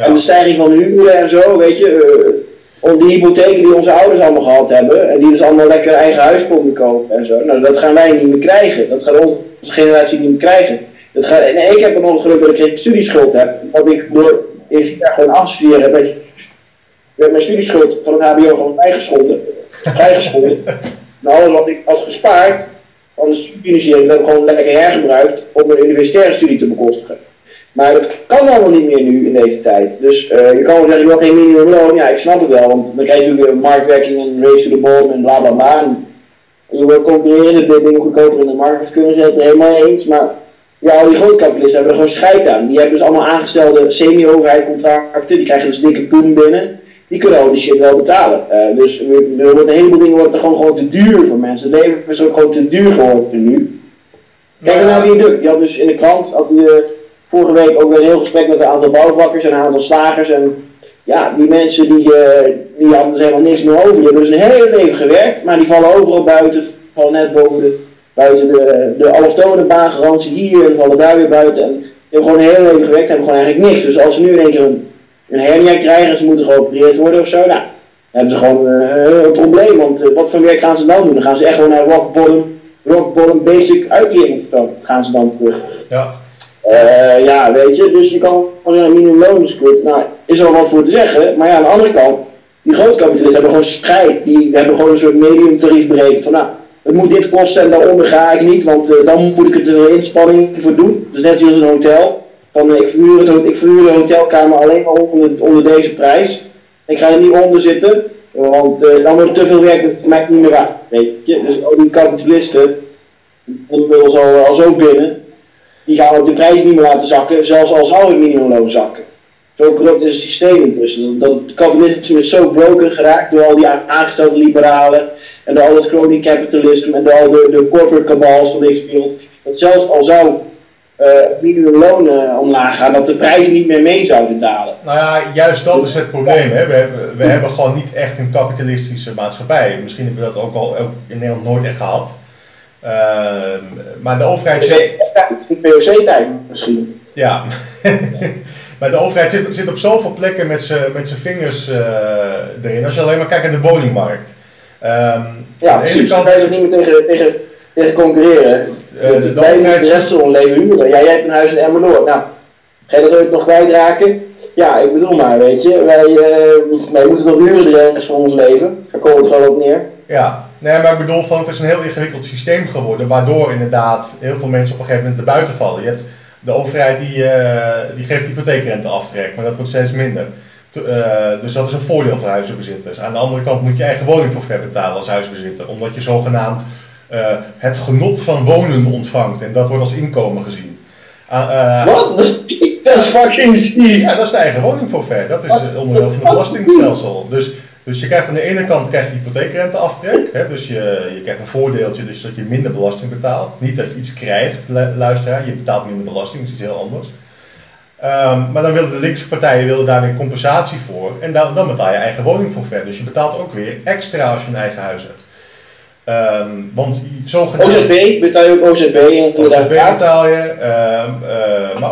En de stijging van huren en zo, weet je. om die hypotheken die onze ouders allemaal gehad hebben, en die dus allemaal lekker eigen huis konden kopen en zo, nou, dat gaan wij niet meer krijgen. Dat gaat onze generatie niet meer krijgen. Dat gaat, en ik heb het geluk dat ik geen studieschuld heb, want ik door vier jaar gewoon afstuderen ben werd mijn studieschuld van het HBO gewoon vrijgescholden. Vrijgescholden. nou, alles wat ik had gespaard van de studiefinanciering, dat heb ik gewoon lekker hergebruikt om mijn universitaire studie te bekostigen. Maar dat kan allemaal niet meer nu in deze tijd. Dus uh, je kan wel zeggen, je wil geen minimumloon. Ja, ik snap het wel, want dan krijg je natuurlijk weer marktwerking en race to the bottom en bla bla bla. En je wil concurreren, dus dingen goedkoper in de markt kunnen zetten, helemaal eens. Maar ja, al die grootkapitalisten hebben er gewoon scheid aan. Die hebben dus allemaal aangestelde semi-overheid contracten, die krijgen dus dikke poen binnen. Die kunnen al die shit wel betalen. Uh, dus er worden een heleboel dingen worden gewoon, gewoon te duur voor mensen. Het leven is ook gewoon te duur geworden nu. Kijk naar die Duk, die had dus in de krant, had uh, vorige week ook weer een heel gesprek met een aantal bouwvakkers en een aantal slagers. En ja, die mensen die, uh, die hadden dus helemaal niks meer over. Die hebben dus een hele leven gewerkt, maar die vallen overal buiten. Vallen net boven de, buiten de, de allochtone baangarantie hier en vallen daar weer buiten. En die hebben gewoon een hele leven gewerkt, hebben gewoon eigenlijk niks. Dus als ze nu in keer een, hernia krijgen, ze moeten geopereerd worden of zo, nou, dan hebben ze gewoon uh, een probleem. Want uh, wat voor werk gaan ze dan doen? Dan gaan ze echt gewoon naar rock bottom, rock bottom basic uitkering gaan ze dan terug. Ja. Uh, ja, weet je, dus je kan gewoon een minimumloon kwijt. Nou, is er wat voor te zeggen, maar ja, aan de andere kant, die grootkapitalisten hebben gewoon strijd. Die hebben gewoon een soort mediumtarief berekend van, nou, het moet dit kosten en daaronder ga ik niet, want uh, dan moet ik er te veel inspanning voor doen. Dus net zoals een hotel. Van, ik, verhuur het, ik verhuur de hotelkamer alleen maar onder, onder deze prijs. Ik ga er niet onder zitten, want dan wordt te veel werk, dat maakt niet meer waard. Weet je? Dus al die kapitalisten, inmiddels al, al zo binnen, die gaan ook de prijs niet meer laten zakken, zelfs al zou het minimumloon zakken. Zo corrupt is het systeem intussen. Dat het kapitalisme is zo broken geraakt door al die aangestelde liberalen en door al het crony capitalisme en door al de, de corporate cabals van deze wereld. Dat zelfs al zou uh, het minimumloon uh, omlaag gaan, dat de prijzen niet meer mee zouden dalen. Nou ja, juist dat is het probleem. Hè. We, hebben, we hebben gewoon niet echt een kapitalistische maatschappij. Misschien hebben we dat ook al in Nederland nooit echt gehad. Uh, maar de overheid zit... POC-tijd misschien. Ja, (laughs) maar de overheid zit, zit op zoveel plekken met zijn vingers uh, erin. Als je alleen maar kijkt naar de woningmarkt. Um, ja, precies. Kant... Daar kan je er niet meer tegen, tegen, tegen concurreren. Uh, de, de, de overheid... De rest van leven huren. Ja, jij hebt een huis in Emmeloord. Nou, ga je dat ooit nog kwijtraken? Ja, ik bedoel maar, weet je. Wij, uh, wij moeten nog huren de rest van ons leven. Daar komt het gewoon op neer. Ja, nee, maar ik bedoel van het is een heel ingewikkeld systeem geworden, waardoor inderdaad heel veel mensen op een gegeven moment erbuiten vallen. Je hebt de overheid die, uh, die geeft hypotheekrenteaftrek, maar dat wordt steeds minder. Uh, dus dat is een voordeel voor huizenbezitters. Aan de andere kant moet je eigen woningforfait betalen als huisbezitter, omdat je zogenaamd uh, het genot van wonen ontvangt en dat wordt als inkomen gezien. Wat? (laughs) Dat is fucking ziek. Ja, dat is de eigen woningforfait. Dat is onderdeel van het belastingstelsel. Dus dus je krijgt aan de ene kant krijg je hypotheekrenteaftrek. Hè, dus je, je krijgt een voordeeltje, dus dat je minder belasting betaalt. Niet dat je iets krijgt, luisteraar, je betaalt minder belasting, dat is iets heel anders. Um, maar dan willen de linkse partijen willen daar weer compensatie voor. En dan, dan betaal je eigen woningforfait. Dus je betaalt ook weer extra als je een eigen huis hebt. Um, want zogenaamd... OZB betaal je ook OZB. En OZB betaal je. Um, uh, maar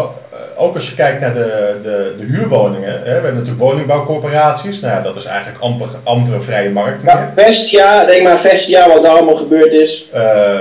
ook als je kijkt naar de, de, de huurwoningen, hè, we hebben natuurlijk woningbouwcorporaties. Nou ja, dat is eigenlijk amper, amper een vrije markt. Maar Vestia, denk maar Vestia, wat daar allemaal gebeurd is. Uh,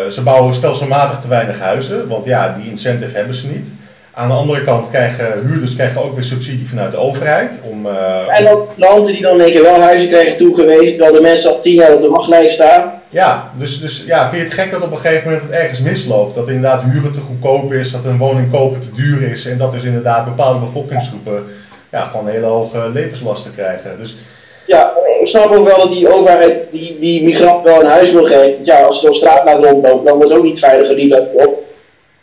ze bouwen stelselmatig te weinig huizen, want ja, die incentive hebben ze niet. Aan de andere kant krijgen huurders krijgen ook weer subsidie vanuit de overheid. Om, uh, en ook klanten die dan één keer wel huizen krijgen toegewezen, terwijl de mensen al tien jaar op de wachtlijst staan. Ja, dus, dus ja, vind je het gek dat op een gegeven moment het ergens misloopt? Dat inderdaad huren te goedkoop is, dat een woning kopen te duur is en dat dus inderdaad bepaalde bevolkingsgroepen ja, gewoon hele hoge levenslasten krijgen. Dus, ja, ik snap ook wel dat die overheid die, die migrant wel een huis wil geven. Ja, als het op straat laat rondlopen, dan wordt het ook niet veiliger die dat op.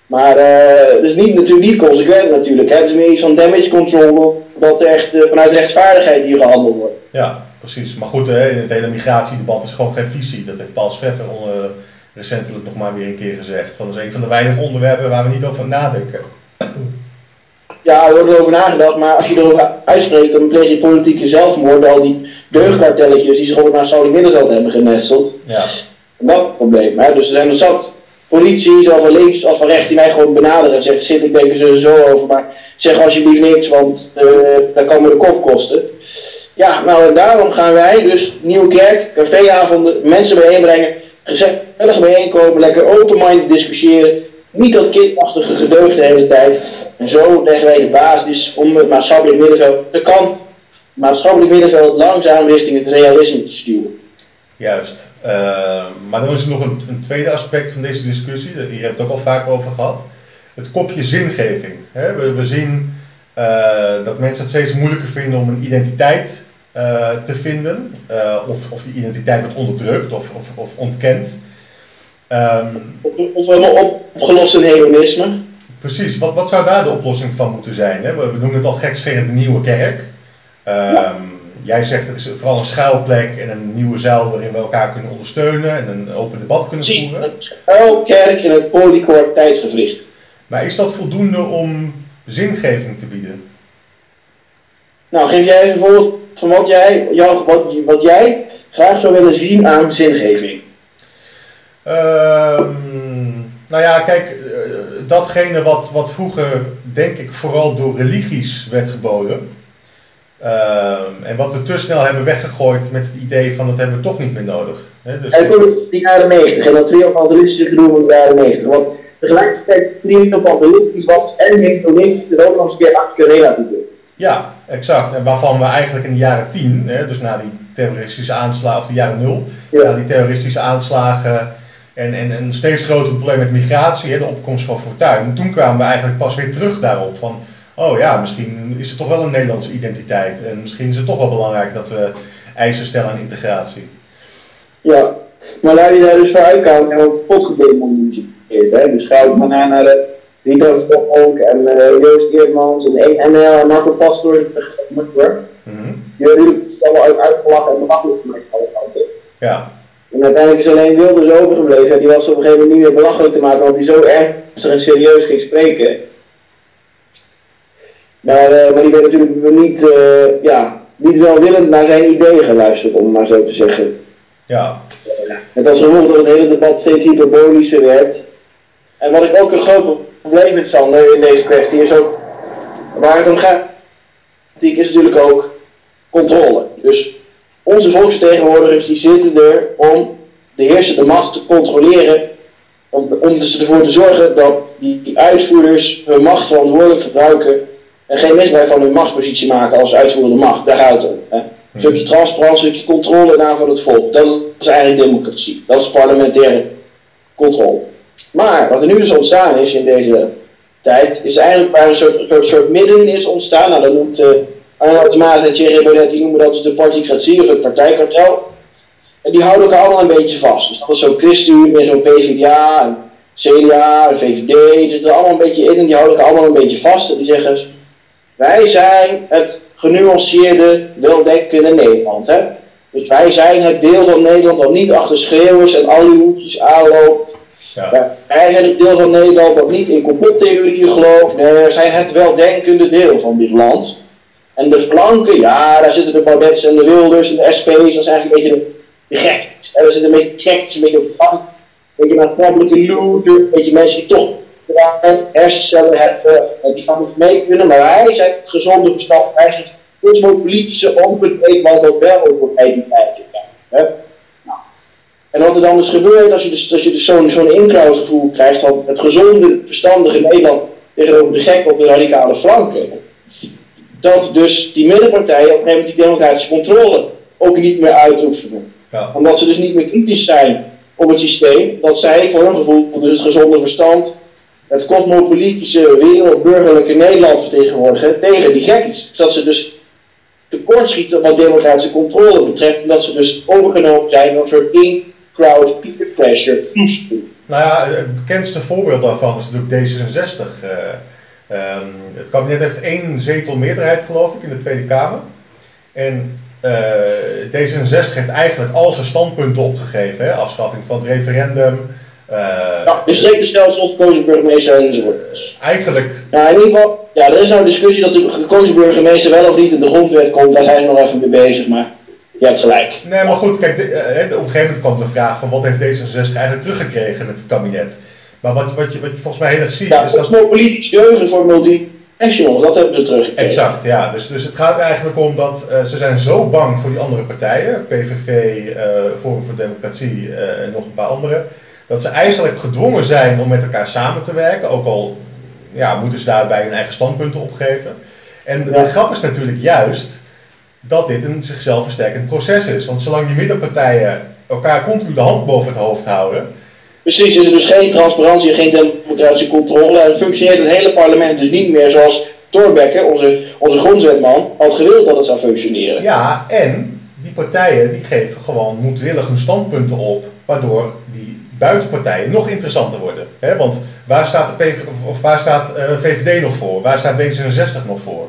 Maar uh, is niet, natuurlijk niet consequent natuurlijk. Hè. Het is meer iets van damage control, dat er echt uh, vanuit rechtvaardigheid hier gehandeld wordt. Ja, precies. Maar goed, hè, in het hele migratiedebat is gewoon geen visie. Dat heeft Paul Scheffer uh, recentelijk nog maar weer een keer gezegd. Van, dat is een van de weinige onderwerpen waar we niet over nadenken. Ja, er wordt erover nagedacht, maar als je erover uitspreekt, dan pleeg je politieke zelfmoord. Al die deugdkartelletjes die zich op naar Saudi Middenveld hebben genesteld. Ja. Dat is het probleem. Hè? Dus er zijn er zat politie, zowel van links als van rechts, die mij gewoon benaderen en zeggen: Zit, ik denk er zo over, maar zeg alsjeblieft niks, want uh, dat kan me de kop kosten. Ja, nou en daarom gaan wij dus Nieuwe Kerk, caféavonden, mensen bijeenbrengen, gezellig bijeenkomen, lekker open-minded discussiëren. Niet dat kindachtige gedeugd de hele tijd. En zo leggen wij de basis om het maatschappelijk middenveld te kan. Maatschappelijk middenveld langzaam richting het realisme te sturen. Juist. Uh, maar dan is er nog een, een, tweede aspect van deze discussie, hier hebben we het ook al vaak over gehad. Het kopje zingeving. We, zien uh, dat mensen het steeds moeilijker vinden om een identiteit uh, te vinden. of, of die identiteit wordt onderdrukt of, of, of ontkend. Um, of, of helemaal opgelost in hedonisme. Precies, wat, wat zou daar de oplossing van moeten zijn? Hè? We, we noemen het al gekscherend de nieuwe kerk. Um, ja. Jij zegt het is vooral een schuilplek en een nieuwe zaal waarin we elkaar kunnen ondersteunen en een open debat kunnen Zie, voeren. Een schuilkerk in het polycor tijdsgevricht. Maar is dat voldoende om zingeving te bieden? Nou, geef jij een voorbeeld van wat jij, jou, wat, wat jij graag zou willen zien aan zingeving. Uh, nou ja, kijk, datgene wat, wat vroeger, denk ik, vooral door religies werd geboden. Uh, en wat we te snel hebben weggegooid met het idee van dat hebben we toch niet meer nodig. He, dus en ook de jaren 90 en dat triomfantalistische gedoe van de jaren 90. Want tegelijkertijd triomfantalistisch was en hedonistisch er ook nog eens een keer relatief. Ja, exact. En waarvan we eigenlijk in de jaren 10, hè, dus na die terroristische aanslagen, of de jaren 0, ja. na die terroristische aanslagen en, en een steeds groter probleem met migratie, hè, de opkomst van Fortuyn. Toen kwamen we eigenlijk pas weer terug daarop van, oh ja, misschien is het toch wel een Nederlandse identiteit. En misschien is het toch wel belangrijk dat we eisen stellen aan integratie. Ja, maar laat je daar dus voor uitkomen en ook pot Hè? Dus ga ook maar naar, naar de Rita ook en uh, Joost Eermans en, en uh, Marco. Die hebben allemaal uitgelachen en belachelijk gemaakt alle kanten. Ja. En uiteindelijk is alleen Wilders overgebleven. Die was op een gegeven moment niet meer belachelijk te maken, want hij zo ernstig en serieus ging spreken. Maar, uh, maar die werd natuurlijk niet, uh, ja, niet welwillend naar zijn ideeën geluisterd, om maar zo te zeggen. Ja. Met als gevolg dat het hele debat steeds hyperbolischer werd. En wat ik ook een groot probleem vind, Sander, in deze kwestie, is ook waar het om gaat. is natuurlijk ook controle. Dus onze volksvertegenwoordigers die zitten er om de heersende macht te controleren. Om, om dus ervoor te zorgen dat die, die uitvoerders hun macht verantwoordelijk gebruiken. En geen misbruik van hun machtspositie maken als uitvoerende macht. Daar houdt het om. Hè. Een stukje transparantie, een stukje controle naam van het volk. Dat is eigenlijk democratie. Dat is parlementaire controle. Maar wat er nu dus ontstaan is in deze tijd, is eigenlijk waar een soort, een soort midden is ontstaan. Nou, dat noemt uh, Arnold Maat en Thierry Baudet, die noemen dat dus de particratie of het partijkartel. En die houden elkaar allemaal een beetje vast. Dus dat is zo'n ChristenUnie en zo'n PvdA, en CDA, en VVD, die zitten er allemaal een beetje in en die houden elkaar allemaal een beetje vast. En die zeggen, wij zijn het genuanceerde, weldenkende Nederland. Hè? Dus wij zijn het deel van Nederland dat niet achter schreeuwers en hoedjes aanloopt. Ja. Wij het deel van Nederland dat niet in complottheorieën gelooft. Nee, zijn het weldenkende deel van dit land. En de flanken, ja, daar zitten de Baudets en de Wilders en de SP's, dat is eigenlijk een beetje de, gek. En zitten een beetje geks, een beetje op een beetje maatschappelijke loser, een beetje mensen die toch hersencellen hebben, en die gaan niet mee kunnen, maar wij zijn gezonde verstand, wij zijn cosmopolitische open wat dat wel over identiteit krijgt. En wat er dan dus gebeurt als je dus, als je dus zo'n zo'n in-crowd gevoel krijgt van het gezonde, verstandige Nederland tegenover de gek op de radicale flanken, dat dus die middenpartijen op een gegeven moment die democratische controle ook niet meer uitoefenen. Ja. Omdat ze dus niet meer kritisch zijn op het systeem, dat zij voor hun gevoel dus het gezonde verstand het cosmopolitische wereldburgerlijke Nederland vertegenwoordigen tegen die gekkies. Dus dat ze dus tekortschieten wat democratische controle betreft, omdat ze dus overgenomen zijn door een soort in-crowd peer pressure Nou ja, het bekendste voorbeeld daarvan is natuurlijk D66. Uh, um, het kabinet heeft één zetel meerderheid, geloof ik, in de Tweede Kamer. En uh, D66 heeft eigenlijk al zijn standpunten opgegeven. Hè? Afschaffing van het referendum, uh, ja, dus rekenstelsel, gekozen burgemeester enzovoort. Eigenlijk. Nou, in ieder geval, ja, er is nou een discussie dat de gekozen burgemeester wel of niet in de grondwet komt. Daar zijn ze nog even mee bezig, maar je hebt gelijk. Nee, maar goed, kijk, de, uh, op een gegeven moment kwam de vraag van wat heeft D66 eigenlijk teruggekregen met het kabinet. Maar wat, wat, je, wat je volgens mij heel erg ziet ja, is dat... is nog politisch voor multi Action, dat hebben ze teruggekregen. Exact, ja. Dus, dus het gaat eigenlijk om dat uh, ze zijn zo bang voor die andere partijen, PVV, uh, Forum voor Democratie en nog een paar andere, dat ze eigenlijk gedwongen zijn om met elkaar samen te werken, ook al ja, moeten ze daarbij hun eigen standpunten opgeven. En ja. de grap is natuurlijk juist dat dit een zichzelf versterkend proces is. Want zolang die middenpartijen elkaar continu de hand boven het hoofd houden. Precies, is er dus geen transparantie en geen democratische controle. En functioneert het hele parlement dus niet meer zoals Thorbecke, onze, onze grondwetman, had gewild dat het zou functioneren. Ja, en die partijen die geven gewoon moedwillig hun standpunten op, waardoor die buitenpartijen nog interessanter worden. He, want waar staat, de PV, of waar staat uh, VVD nog voor? Waar staat D66 nog voor?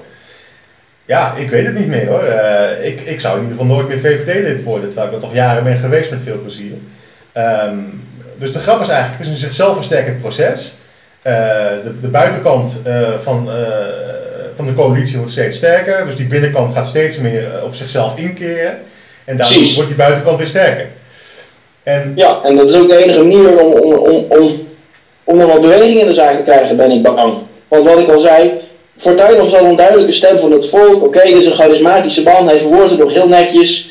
Ja, ik weet het niet meer hoor. Uh, ik, ik zou in ieder geval nooit meer VVD-lid worden, terwijl ik er toch jaren ben geweest met veel plezier. Um, dus de grap is eigenlijk, het is een zichzelf versterkend proces. Uh, de, de buitenkant van, van de coalitie wordt steeds sterker, dus die binnenkant gaat steeds meer op zichzelf inkeren. En daardoor Precies. wordt die buitenkant weer sterker. En... Ja, en dat is ook de enige manier om, om, om, om, om nog wat beweging in de zaak te krijgen, ben ik bang. Want wat ik al zei, Fortuyn was al een duidelijke stem van het volk. Oké, dit is een charismatische man, hij verwoordt het nog heel netjes.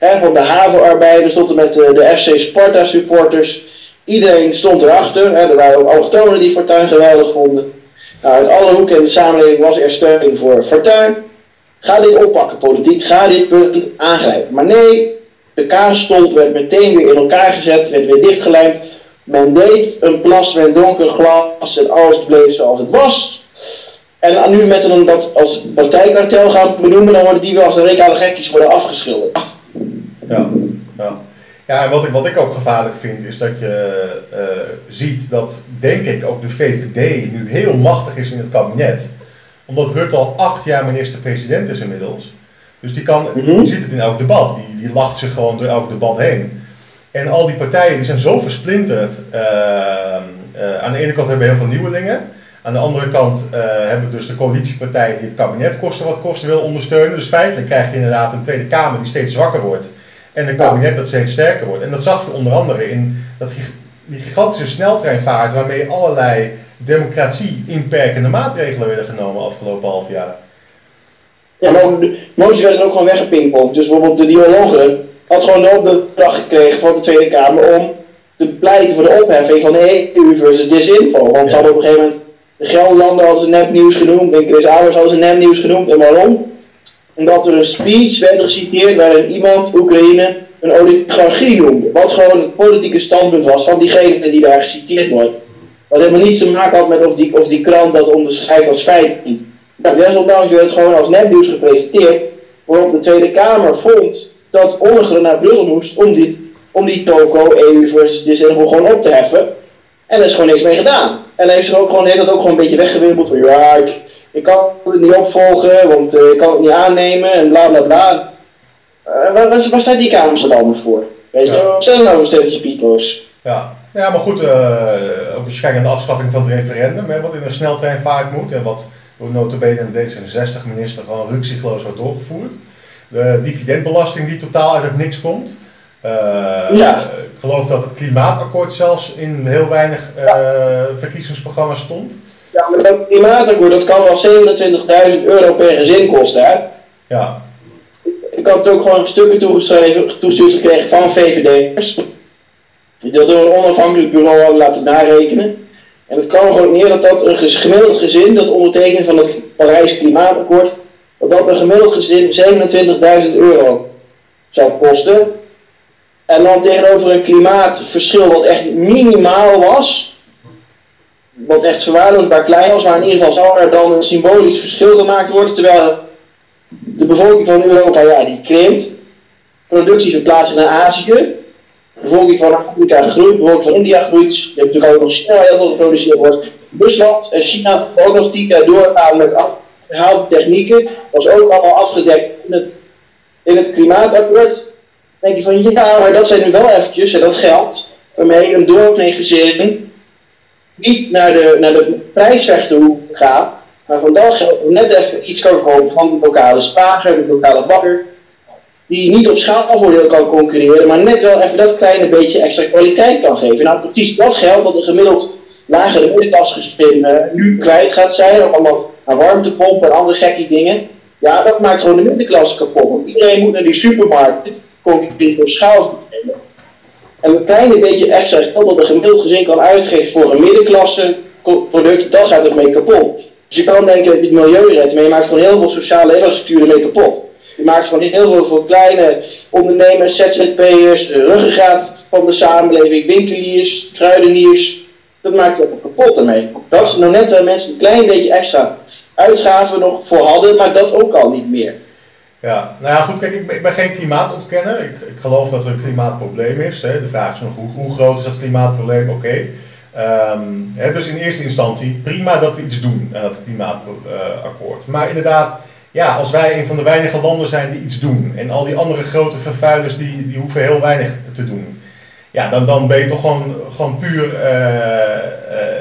Van de havenarbeiders tot en met de, de FC Sparta supporters. Iedereen stond erachter. He, er waren ook allochtonen die Fortuyn geweldig vonden. Nou, uit alle hoeken in de samenleving was er steun voor Fortuyn. Ga dit oppakken, politiek. Ga dit punt aangrijpen. Maar nee, de kaasstolp werd meteen weer in elkaar gezet, werd weer dichtgelijmd. Men deed een plas met donker glas en alles bleef zoals het was. En nu met een dat als partijkartel gaan benoemen, dan worden die wel als de rekale gekjes worden afgeschilderd. Ja, ja. Ja, en wat ik, wat ik ook gevaarlijk vind, is dat je uh, ziet dat, denk ik, ook de VVD nu heel machtig is in het kabinet. Omdat Rutte al acht jaar minister-president is inmiddels. Dus die, kan, mm die ziet het in elk debat. Die, die lacht zich gewoon door elk debat heen. En al die partijen die zijn zo versplinterd. Uh, uh, aan de ene kant hebben we heel veel nieuwelingen. Aan de andere kant uh, hebben we dus de coalitiepartijen die het kabinet kosten wat kosten wil ondersteunen. Dus feitelijk krijg je inderdaad een Tweede Kamer die steeds zwakker wordt. En een kabinet dat steeds sterker wordt. En dat zag je onder andere in dat, die gigantische sneltreinvaart waarmee allerlei democratie-inperkende maatregelen werden genomen afgelopen half jaar. Ja, maar moties werden ook gewoon weggepingpongd. Dus bijvoorbeeld de dialogen had gewoon de opdracht gekregen van de Tweede Kamer om te pleiten voor de opheffing van de EU versus disinfo. Want ze hadden op een gegeven moment Gelderlander hadden ze nepnieuws genoemd en Chris Ouders hadden ze nepnieuws genoemd. En waarom? Omdat er een speech werd geciteerd waarin iemand Oekraïne een oligarchie noemde. Wat gewoon het politieke standpunt was van diegene die daar geciteerd wordt. Wat helemaal niets te maken had met of die, of die krant dat onderschrijft als feit niet. Nou, desondanks werd het gewoon als nepnieuws gepresenteerd, waarop de Tweede Kamer vond dat Ollegren naar Brussel moest om die, om die toko EU versus Disney gewoon op te heffen. En er is gewoon niks mee gedaan. En heeft, ze ook gewoon, heeft dat ook gewoon een beetje weggewimpeld van ja, ik, ik kan het niet opvolgen, want uh, ik kan het niet aannemen en bla bla bla. Uh, waar, waar, waar staat die Kamer dan voor? Weet je, ja. stel nou een stelletje piepers. Ja. ja, maar goed, uh, ook als je kijkt naar de afschaffing van het referendum, hè, wat in een sneltreinvaart moet en wat door notabene een D66-minister gewoon ruksigloos wordt doorgevoerd. De dividendbelasting die totaal uit het niks komt. Uh, ja. Ik geloof dat het klimaatakkoord zelfs in heel weinig ja. verkiezingsprogramma's stond. Ja, maar dat klimaatakkoord dat kan wel 27.000 euro per gezin kosten, hè? Ja. Ik had ook gewoon stukken toegeschreven, toegestuurd gekregen van VVD'ers. Die dat door een onafhankelijk bureau hadden laten narekenen. En het kwam gewoon neer dat dat een gemiddeld gezin, dat ondertekenen van het Parijs Klimaatakkoord, dat dat een gemiddeld gezin 27.000 euro zou kosten. En dan tegenover een klimaatverschil wat echt minimaal was, wat echt verwaarloosbaar klein was, maar in ieder geval zou er dan een symbolisch verschil gemaakt worden, terwijl de bevolking van Europa, ja, die krimpt, productie verplaatst naar Azië, de bevolking van Afrika groeit, de bevolking van India groeit, je hebt natuurlijk ook nog China heel veel geproduceerd wordt, Rusland en China ook nog tien keer doorgaan met afgehaalde technieken, was ook allemaal afgedekt in het, in het klimaatakkoord denk je van ja, maar dat zijn nu wel eventjes, en dat geld, waarmee een gezin niet naar de, naar de prijsvechter gaat, maar van dat geld net even iets kan kopen van de lokale slager, de lokale bakker, die niet op schaalvoordeel kan concurreren, maar net wel even dat kleine beetje extra kwaliteit kan geven. Nou, precies dat geld dat een gemiddeld lagere middenklasgezin uh, nu kwijt gaat zijn, om allemaal aan warmtepompen en andere gekke dingen. Ja, dat maakt gewoon de middenklasse kapot. Iedereen moet naar die supermarkt concurreren voor schaal En een kleine beetje extra geld dat een gemiddeld gezin kan uitgeven voor een middenklasse product, dat gaat ermee kapot. Dus je kan denken dat je het milieu redt, maar je maakt gewoon heel veel sociale infrastructuur ermee kapot. Je maakt gewoon heel veel voor kleine ondernemers, ZZP'ers, ruggengraat van de samenleving, winkeliers, kruideniers. Dat maakt je kapot ermee. Dat is nou net waar mensen een klein beetje extra uitgaven nog voor hadden, maar dat ook al niet meer. Ja, nou ja, goed, kijk, ik ben, geen klimaatontkenner. Ik, ik geloof dat er een klimaatprobleem is. Hè. De vraag is nog hoe, hoe groot is dat klimaatprobleem? Oké. Ehm, dus in eerste instantie prima dat we iets doen aan het klimaatakkoord. maar inderdaad, ja, als wij een van de weinige landen zijn die iets doen en al die andere grote vervuilers die, die hoeven heel weinig te doen, ja, dan, dan ben je toch gewoon, gewoon puur uh,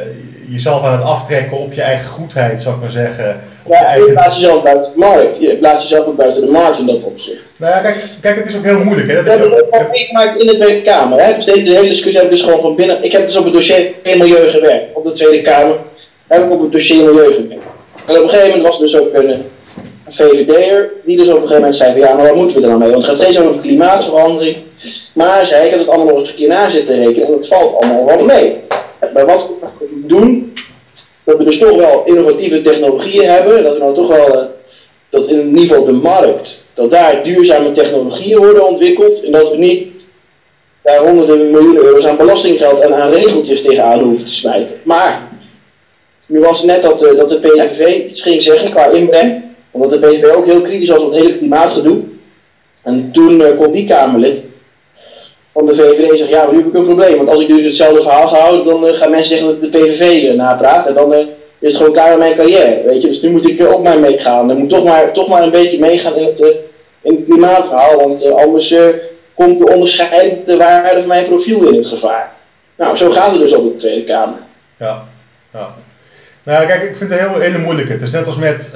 jezelf aan het aftrekken op je eigen goedheid, zou ik maar zeggen. Op ja, je, eigen... je plaatst jezelf buiten de markt. Je plaatst jezelf ook buiten de markt in dat opzicht. Nou ja, kijk, kijk het is ook heel moeilijk. Hè? Dat we hebben ook meegemaakt in de Tweede Kamer. Hè? Dus de, hele discussie heb ik dus gewoon van binnen... Ik heb dus op het dossier milieu gewerkt, op de Tweede Kamer. Heb ik op het dossier milieu gewerkt. En op een gegeven moment was er dus ook een, een VVD'er die dus op een gegeven moment zei van ja, maar wat moeten we er nou mee? Want het gaat steeds over klimaatverandering. Maar zei ik heb het allemaal nog eens een keer na zitten rekenen en het valt allemaal wel mee. Maar wat we doen, dat we dus toch wel innovatieve technologieën hebben, dat we nou toch wel, uh, dat in ieder geval de markt, dat daar duurzame technologieën worden ontwikkeld en dat we niet daar honderden miljoenen euro's aan belastinggeld en aan regeltjes tegenaan hoeven te smijten. Maar, nu was net dat, uh, dat de PVV iets ging zeggen qua inbreng, omdat de PVV ook heel kritisch was op het hele klimaatgedoe. En toen uh, kon die Kamerlid van de VVD zegt, ja, nu heb ik een probleem. Want als ik nu hetzelfde verhaal ga houden, dan uh, gaan mensen zeggen dat de PVV uh, napraat. En dan uh, is het gewoon klaar met mijn carrière, weet je. Dus nu moet ik ook maar meegaan. Dan moet toch maar, toch maar een beetje meegaan in het, het klimaatverhaal. Want anders komt de onderscheidende waarde van mijn profiel in het gevaar. Nou, zo gaat het dus op de Tweede Kamer. Ja, ja. Nou, kijk, ik vind het een heel, hele moeilijke. Het is net als met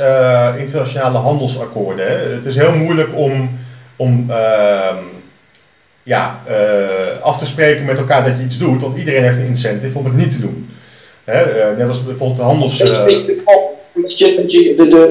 internationale handelsakkoorden. Hè. Het is heel moeilijk om... om ehm, ja, uh, af te spreken met elkaar dat je iets doet, want iedereen heeft een incentive om het niet te doen. Hè? Uh, net als bijvoorbeeld de handels... Uh... De,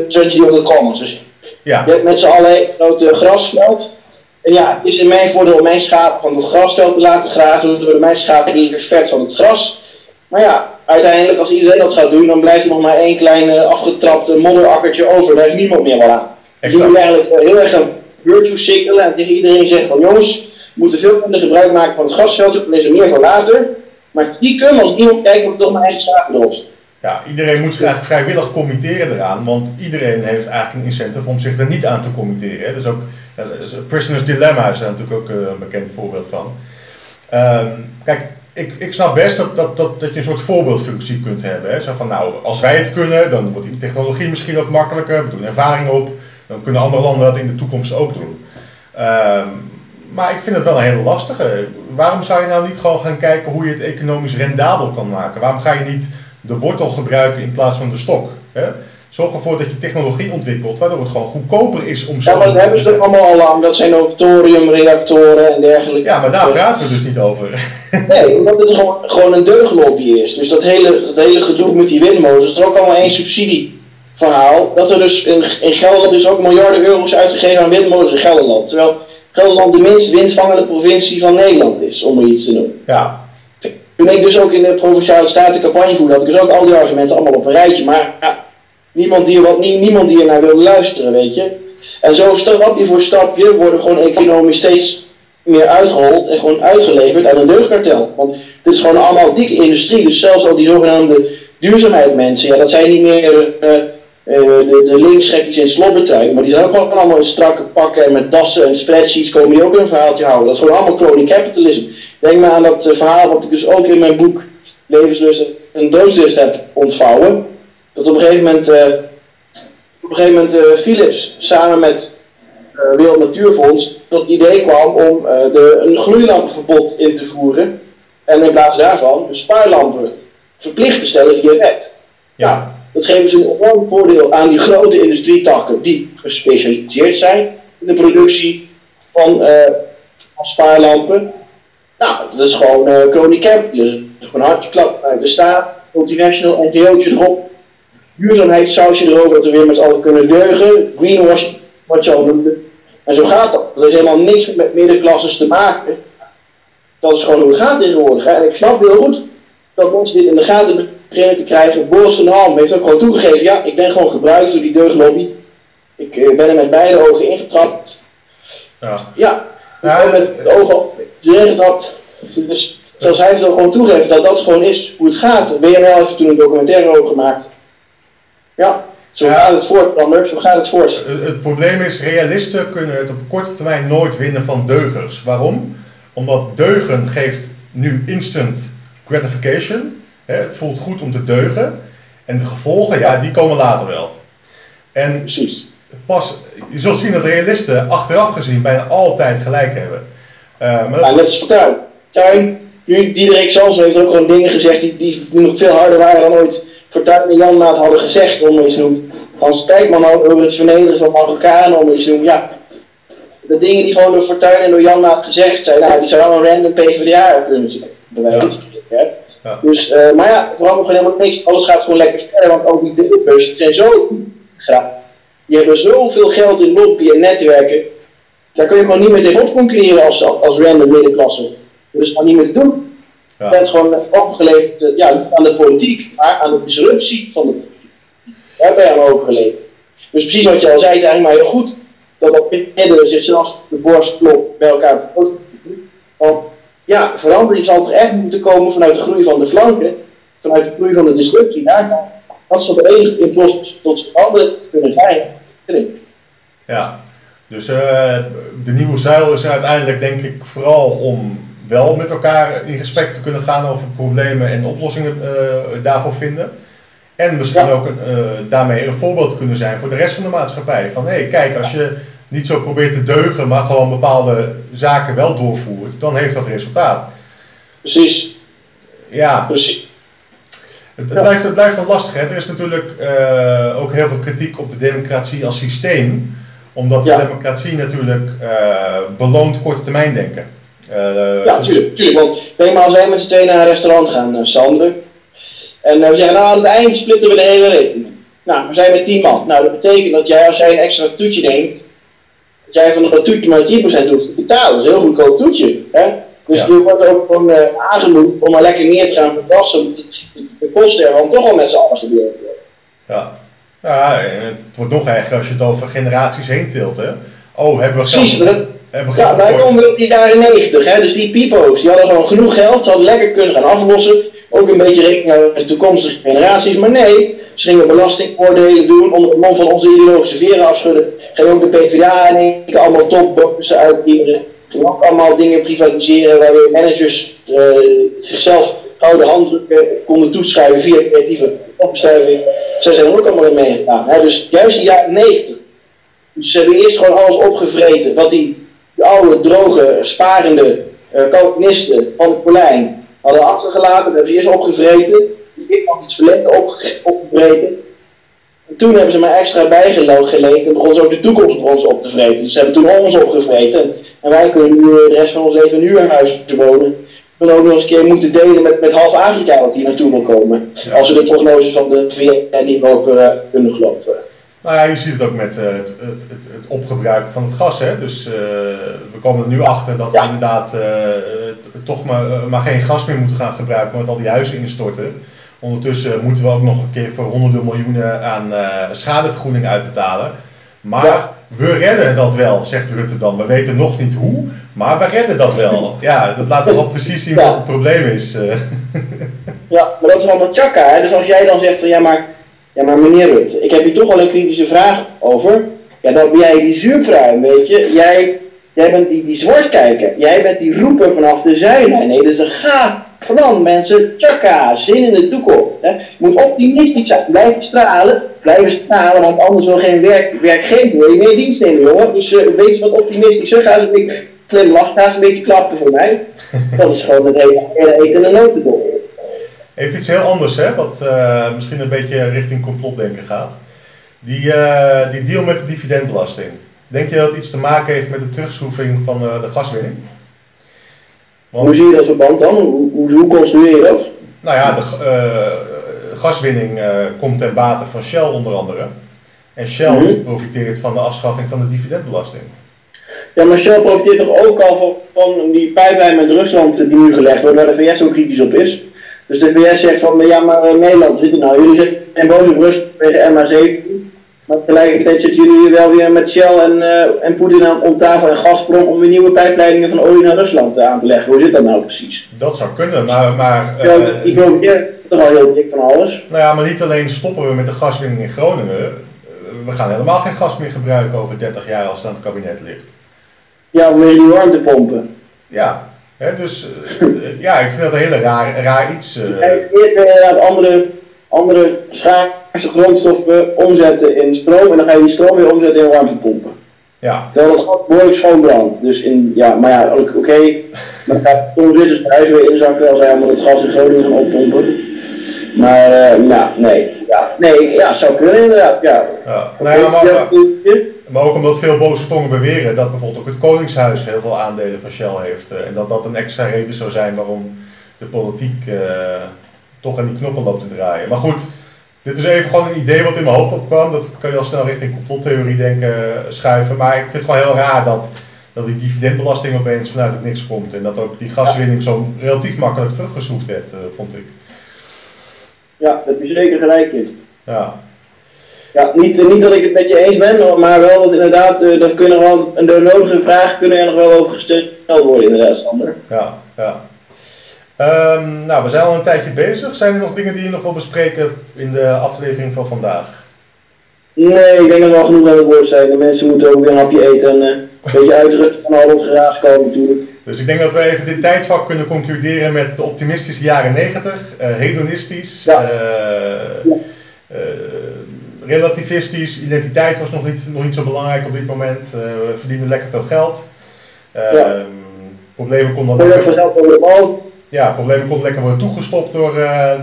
tragedy of the commons. Dus ja. je hebt met z'n allen een groot grasveld. En ja, is in mijn voordeel om mijn schapen van het grasveld te laten grazen, dan worden mijn schapen liever vet van het gras. Maar ja, uiteindelijk als iedereen dat gaat doen, dan blijft er nog maar één klein afgetrapte modderakkertje over. Daar heeft niemand meer wat aan. Dus je moet eigenlijk heel erg een virtue signalen en tegen iedereen zeggen van jongens, moeten veel minder gebruik maken van het gasveld, dan is er meer voor later. Maar die kunnen als iemand kijkt, moet ik toch mijn eigen zaken zetten. Ja, iedereen moet zich eigenlijk vrijwillig committeren eraan, want iedereen heeft eigenlijk een incentive om zich er niet aan te committeren. Dus ook Prisoner's Dilemma is daar natuurlijk ook eh, een bekend voorbeeld van. Um, kijk, ik, ik snap best dat, dat, dat, dat je een soort voorbeeldfunctie kunt hebben. Hè. Zo van, nou, als wij het kunnen, dan wordt die technologie misschien ook makkelijker, we doen ervaring op, dan kunnen andere landen dat in de toekomst ook doen. Um, maar ik vind het wel een hele lastige. Waarom zou je nou niet gewoon gaan kijken hoe je het economisch rendabel kan maken? Waarom ga je niet de wortel gebruiken in plaats van de stok? Hè? Zorg ervoor dat je technologie ontwikkelt, waardoor het gewoon goedkoper is om zo. Ja, maar dat hebben ze allemaal al lang. Dat zijn ook thoriumreactoren en dergelijke. Ja, maar daar praten we dus niet over. (laughs) Nee, omdat het gewoon, gewoon een deuglobby is. Dus dat hele, dat hele gedoe met die windmolens, is er ook allemaal één subsidieverhaal. Dat er dus in, in Gelderland is ook miljarden euro's uitgegeven aan windmolens in Gelderland. Terwijl Gelderland de minst windvangende provincie van Nederland is, om er iets te noemen. Ja. Toen ik dus ook in de provinciale staten campagne voerde, had ik dus ook al die argumenten allemaal op een rijtje. Maar ja, niemand, die er wat, niemand die er naar wilde luisteren, weet je. En zo stapje voor stapje worden gewoon economisch steeds meer uitgehold en gewoon uitgeleverd aan een deugdkartel. Want het is gewoon allemaal dikke industrie. Dus zelfs al die zogenaamde duurzaamheid ja, dat zijn niet meer... Uh, de, de linksgekkies in slobbertuigen, maar die zijn ook gewoon allemaal in strakke pakken en met dassen en spreadsheets komen die ook een verhaaltje houden. Dat is gewoon allemaal crony capitalism. Denk maar aan dat uh, verhaal wat ik dus ook in mijn boek Levenslust en Doodsdrift heb ontvouwen. Dat op een gegeven moment, uh, op een gegeven moment Philips samen met Wereld Natuurfonds tot het idee kwam om de, een gloeilampenverbod in te voeren. En in plaats daarvan spaarlampen verplicht te stellen via wet. Ja. Dat geven ze een enorm voordeel aan die grote industrietakken die gespecialiseerd zijn in de productie van, van spaarlampen. Nou, dat is gewoon uh, Crony Camp. Gewoon hartje klap uit de staat, multinational, NGO'tje erop. duurzaamheidssausje erover dat we weer met allen kunnen deugen. Greenwash, wat je al noemde. En zo gaat dat. Dat heeft helemaal niks met middenklasses te maken. Dat is gewoon hoe het gaat tegenwoordig. En ik snap heel goed dat mensen dit in de gaten beginnen te krijgen. Boris van der Ham heeft ook gewoon toegegeven, ja, ik ben gewoon gebruikt door die deuglobby. Ik eh, ben er met beide ogen ingetrapt. Ja. Ja, Ja, gewoon met het oog op getrapt. Dus zoals hij het ook gewoon toegeeft, dat dat gewoon is hoe het gaat. WNL heeft toen een documentaire over gemaakt. Ja, zo Ja. gaat het voort, Lander, zo gaat het voort. Het, het probleem is, realisten kunnen het op korte termijn nooit winnen van deugers. Waarom? Omdat deugen geeft nu instant gratification. Hè, het voelt goed om te deugen. En de gevolgen, ja, die komen later wel. En Precies. pas, je zult zien dat realisten achteraf gezien bijna altijd gelijk hebben. Eh, maar Ja, dat, net als Fortuyn. Fortuyn, nu Diederik Samson heeft ook gewoon dingen gezegd die, die nog veel harder waren dan ooit Fortuyn en Janmaat hadden gezegd, om eens te noemen. Hans Kijkman had over het vernederen van Marokkanen, om eens te noemen. Ja, de dingen die gewoon door Fortuyn en door Janmaat gezegd zijn, nou, die zou wel een random PvdA kunnen zijn, bij wijze Ja. Dus, eh, maar ja, verandert gewoon helemaal niks. Alles gaat gewoon lekker verder, want ook die developers zijn zo graag. Die hebben zoveel geld in lobby en netwerken. Daar kun je gewoon niet meer tegenop concurreren als, als random middenklasse. Dat is gewoon niet meer te doen. Ja. Je bent gewoon overgeleverd, eh, ja, niet aan de politiek, maar aan de disruptie van de politiek. Daar ben je aan overgeleverd. Dus precies wat je al zei, het eigenlijk maar heel goed dat op midden zichzelf de borst klopt bij elkaar. Want ja, verandering zal toch echt moeten komen vanuit de groei van de flanken, vanuit de groei van de disruptie. Daar kan, dat zal de enige impuls tot veranderen kunnen zijn. Ja, dus eh, de nieuwe zuil is uiteindelijk denk ik vooral om wel met elkaar in gesprek te kunnen gaan over problemen en oplossingen eh, daarvoor vinden. En misschien Ja. ook een, eh, daarmee een voorbeeld kunnen zijn voor de rest van de maatschappij. Van hé, hey, kijk, als je niet zo probeert te deugen, maar gewoon bepaalde zaken wel doorvoert, dan heeft dat resultaat. Precies, Ja, precies. het, het Ja. blijft, het blijft dan lastig. Hè? Er is natuurlijk eh, ook heel veel kritiek op de democratie als systeem. Omdat Ja. de democratie natuurlijk eh, beloont korte termijn denken. Eh, Ja, tuurlijk, tuurlijk. Want denk maar als wij met z'n tweeën naar een restaurant gaan, Sander. En we zeggen, nou aan het einde splitten we de hele rekening. Nou, we zijn met 10 man. Nou, dat betekent dat jij, als jij een extra toetje neemt, dat jij van dat toetje maar 10% hoeft te betalen. Dat is een heel goedkoop toetje. Hè? Dus Ja. je wordt ook gewoon eh aangemoedigd om maar lekker meer te gaan het- de kosten ervan toch al met z'n allen gedeeld worden. ja. ja, en het wordt nog erger als je het over generaties heen tilt. Hè? Oh, hebben we geld, Precies, dat, hebben we Ja, wij komen op die jaren 90, hè? dus die pipo's, die hadden gewoon genoeg geld, ze hadden lekker kunnen gaan aflossen, ook een beetje rekening houden met de toekomstige generaties, maar nee, ze gingen belastingoordelen doen, onder het mom van onze ideologische veren afschudden, gingen ook de PvdA één keer allemaal topbonussen uitkeren, gingen ook allemaal dingen privatiseren waar weer managers eh, zichzelf gouden handdrukken konden toeschrijven via creatieve opbestuiving. Zij zijn er ook allemaal in meegedaan. Dus juist in de jaren 90 dus ze hebben eerst gewoon alles opgevreten. Wat die, oude, droge, sparende uh, van het Polijn hadden achtergelaten. Hebben ze eerst opgevreten. Die heeft nog iets verleden opge opgevreten. En toen hebben ze maar extra bijgeleend en begonnen ze ook de toekomst voor ons op te vreten. Dus ze hebben toen ons opgevreten. En wij kunnen nu eh, de rest van ons leven in huurhuizen wonen. We ook nog eens een keer moeten delen met, met half Afrika wat hier naartoe wil komen. Ja. Als we de prognoses van de VN niet mogen uh, kunnen geloven. Nou ja, je ziet het ook met uh, het, het, het, het, opgebruik van het gas. Hè? Dus uh, we komen er nu achter dat we inderdaad uh, toch maar, maar geen gas meer moeten gaan gebruiken, met al die huizen instorten. Ondertussen moeten we ook nog een keer voor honderden miljoenen aan schadevergoeding uitbetalen. Maar we redden dat wel, zegt Rutte dan. We weten nog niet hoe, maar we redden dat wel. (laughs) Ja, dat laat toch wel precies zien Ja. wat het probleem is. eh. (laughs) Ja, maar dat is allemaal tjakka. Hè? Dus als jij dan zegt van ja maar, ja, maar meneer Rutte, ik heb hier toch wel een kritische vraag over. Ja, dan ben jij die zuurpruim, weet je. Jij, jij bent die, die zwartkijker. Jij bent die roeper vanaf de zijlijn. Nee, dus ga van mensen, tjakka, zin in de toekomst. Hè? Je moet optimistisch zijn, blijven stralen, blijven stralen, want anders wil geen werk, werkgever je meer dienst nemen, jongen. Dus uh, wees wat optimistischer, ga eens een beetje glimlachen, ga eens een beetje klappen voor mij. Dat is gewoon het hele, hele eten en notendop. Even iets heel anders, hè, wat uh, misschien een beetje richting complotdenken gaat. Die, uh, die deal met de dividendbelasting. Denk je dat het iets te maken heeft met de terugschroeving van uh, de gaswinning? Want, hoe zie je dat verband dan? Hoe, hoe, hoe construeer je dat? Nou ja, de, gaswinning eh, komt ten bate van Shell onder andere. En Shell Mhm. profiteert van de afschaffing van de dividendbelasting. Ja, maar Shell profiteert toch ook al van, van die pijplijn met Rusland eh, die nu gelegd wordt, waar de VS ook kritisch op is. Dus de VS zegt van, ja maar eh, Nederland, zit er nou, jullie zijn boos op Rusland tegen MH17. Maar tegelijkertijd zitten jullie wel weer met Shell en, eh, en Poetin aan om tafel en Gazprom om weer nieuwe pijpleidingen van olie naar Rusland eh, aan te leggen. Hoe zit dat nou precies? Dat zou kunnen, maar, maar, Ja, die profiteert toch al heel dik van alles. nou ja, maar niet alleen stoppen we met de gaswinning in Groningen. We gaan helemaal geen gas meer gebruiken over 30 jaar als het aan het kabinet ligt. Ja, vanwege die warmtepompen. Ja, dus eh, ja, ik vind dat een hele raar, raar iets. eh. En eerst inderdaad andere, andere schaarse grondstoffen omzetten in stroom en dan ga je die stroom weer omzetten in warmtepompen. ja, Terwijl het gas behoorlijk schoon brandt. Dus in, ja, maar ja, oké, dan gaat Tom Zwitsers prijs weer inzakken als hij allemaal het gas in Groningen gaan oppompen. Maar, nou, nee. Ja, nee, ja, zou kunnen inderdaad, ja. ja. Nou ja, maar, ook omdat veel boze tongen beweren dat bijvoorbeeld ook het Koningshuis heel veel aandelen van Shell heeft. eh, en dat dat een extra reden zou zijn waarom de politiek eh, toch aan die knoppen loopt te draaien. Maar goed, dit is even gewoon een idee wat in mijn hoofd opkwam. Dat kan je al snel richting complottheorie denken schuiven. Maar ik vind het gewoon heel raar dat, dat die dividendbelasting opeens vanuit het niks komt. En dat ook die gaswinning zo relatief makkelijk teruggeschroefd werd, vond ik. Ja, daar heb je zeker gelijk in. Ja, Ja, niet, eh, niet dat ik het met je eens ben, maar wel dat inderdaad, eh, dat kunnen gewoon, de nodige vragen kunnen er nog wel over gesteld worden inderdaad, Sander. ja, ja. Ehm, nou, we zijn al een tijdje bezig. Zijn er nog dingen die je nog wil bespreken in de aflevering van vandaag? Nee, ik denk dat we al genoeg aan het woord zijn. De mensen moeten ook weer een hapje eten en eh, een (laughs) beetje uitrusten van al dat geraas komen natuurlijk. Dus ik denk dat we even dit tijdvak kunnen concluderen met de optimistische jaren 90, eh, hedonistisch, Ja. eh, Ja. relativistisch. Identiteit was nog niet, nog niet zo belangrijk op dit moment. We verdienden lekker veel geld. Eh, Ja. Problemen konden lekker, ja, problemen konden lekker worden toegestopt door,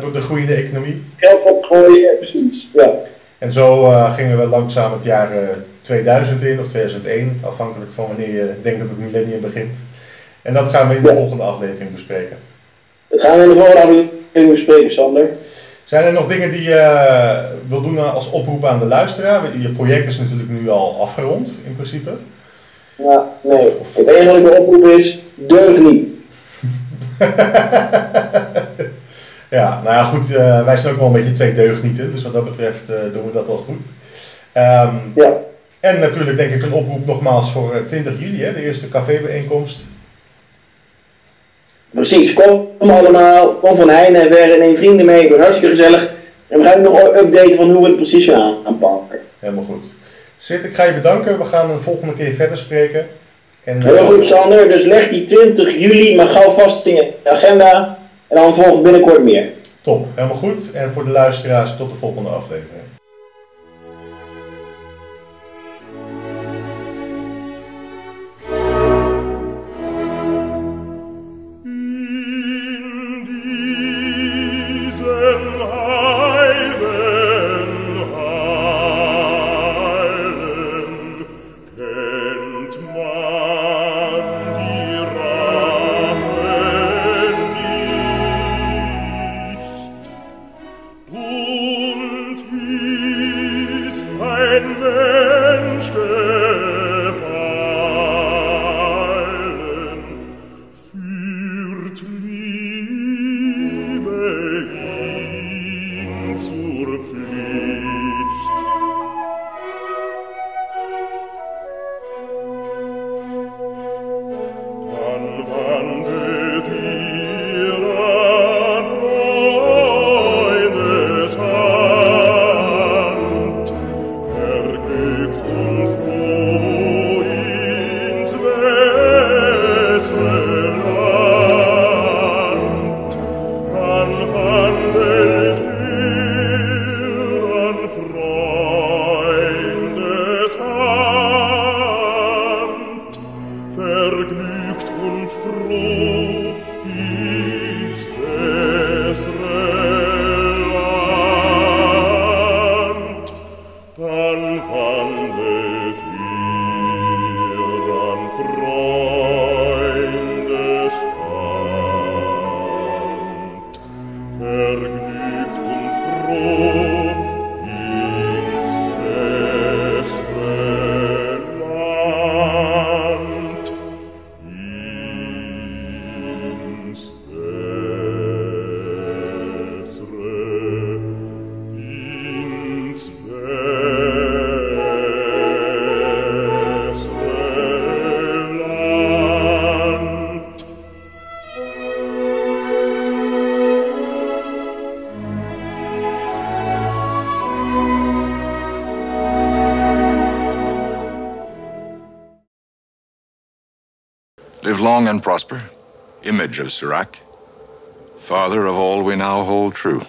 door de groeiende economie. geld opgooien, precies. Ja. En zo eh, gingen we langzaam het jaar eh, 2000 in, of 2001, afhankelijk van wanneer je denkt dat het millennium begint. En dat gaan we in de Ja. volgende aflevering bespreken. Dat gaan we in de volgende aflevering bespreken, Sander. Zijn er nog dingen die je eh, wil doen als oproep aan de luisteraar? Je project is natuurlijk nu al afgerond, in principe. Ja, nee. Het enige wat ik wil oproepen is, deug niet. (laughs) Ja, nou ja, goed, eh, wij zijn ook wel een beetje twee deugnieten, dus wat dat betreft eh, doen we dat al goed. Ehm, Ja. en natuurlijk denk ik een oproep nogmaals voor eh, 20 juli, hè, de eerste cafébijeenkomst. Precies, kom allemaal, kom van heine en verre, neem vrienden mee, het wordt hartstikke gezellig. En we gaan nog updaten van hoe we het precies gaan aanpakken. Helemaal goed. Zit, ik ga je bedanken. We gaan een volgende keer verder spreken. En, eh, Heel goed, Sander. Dus leg die 20 juli maar gauw vast in je agenda. En dan volgt binnenkort meer. Top, helemaal goed. En voor de luisteraars, tot de volgende aflevering. And prosper, image of Sirach, father of all we now hold true.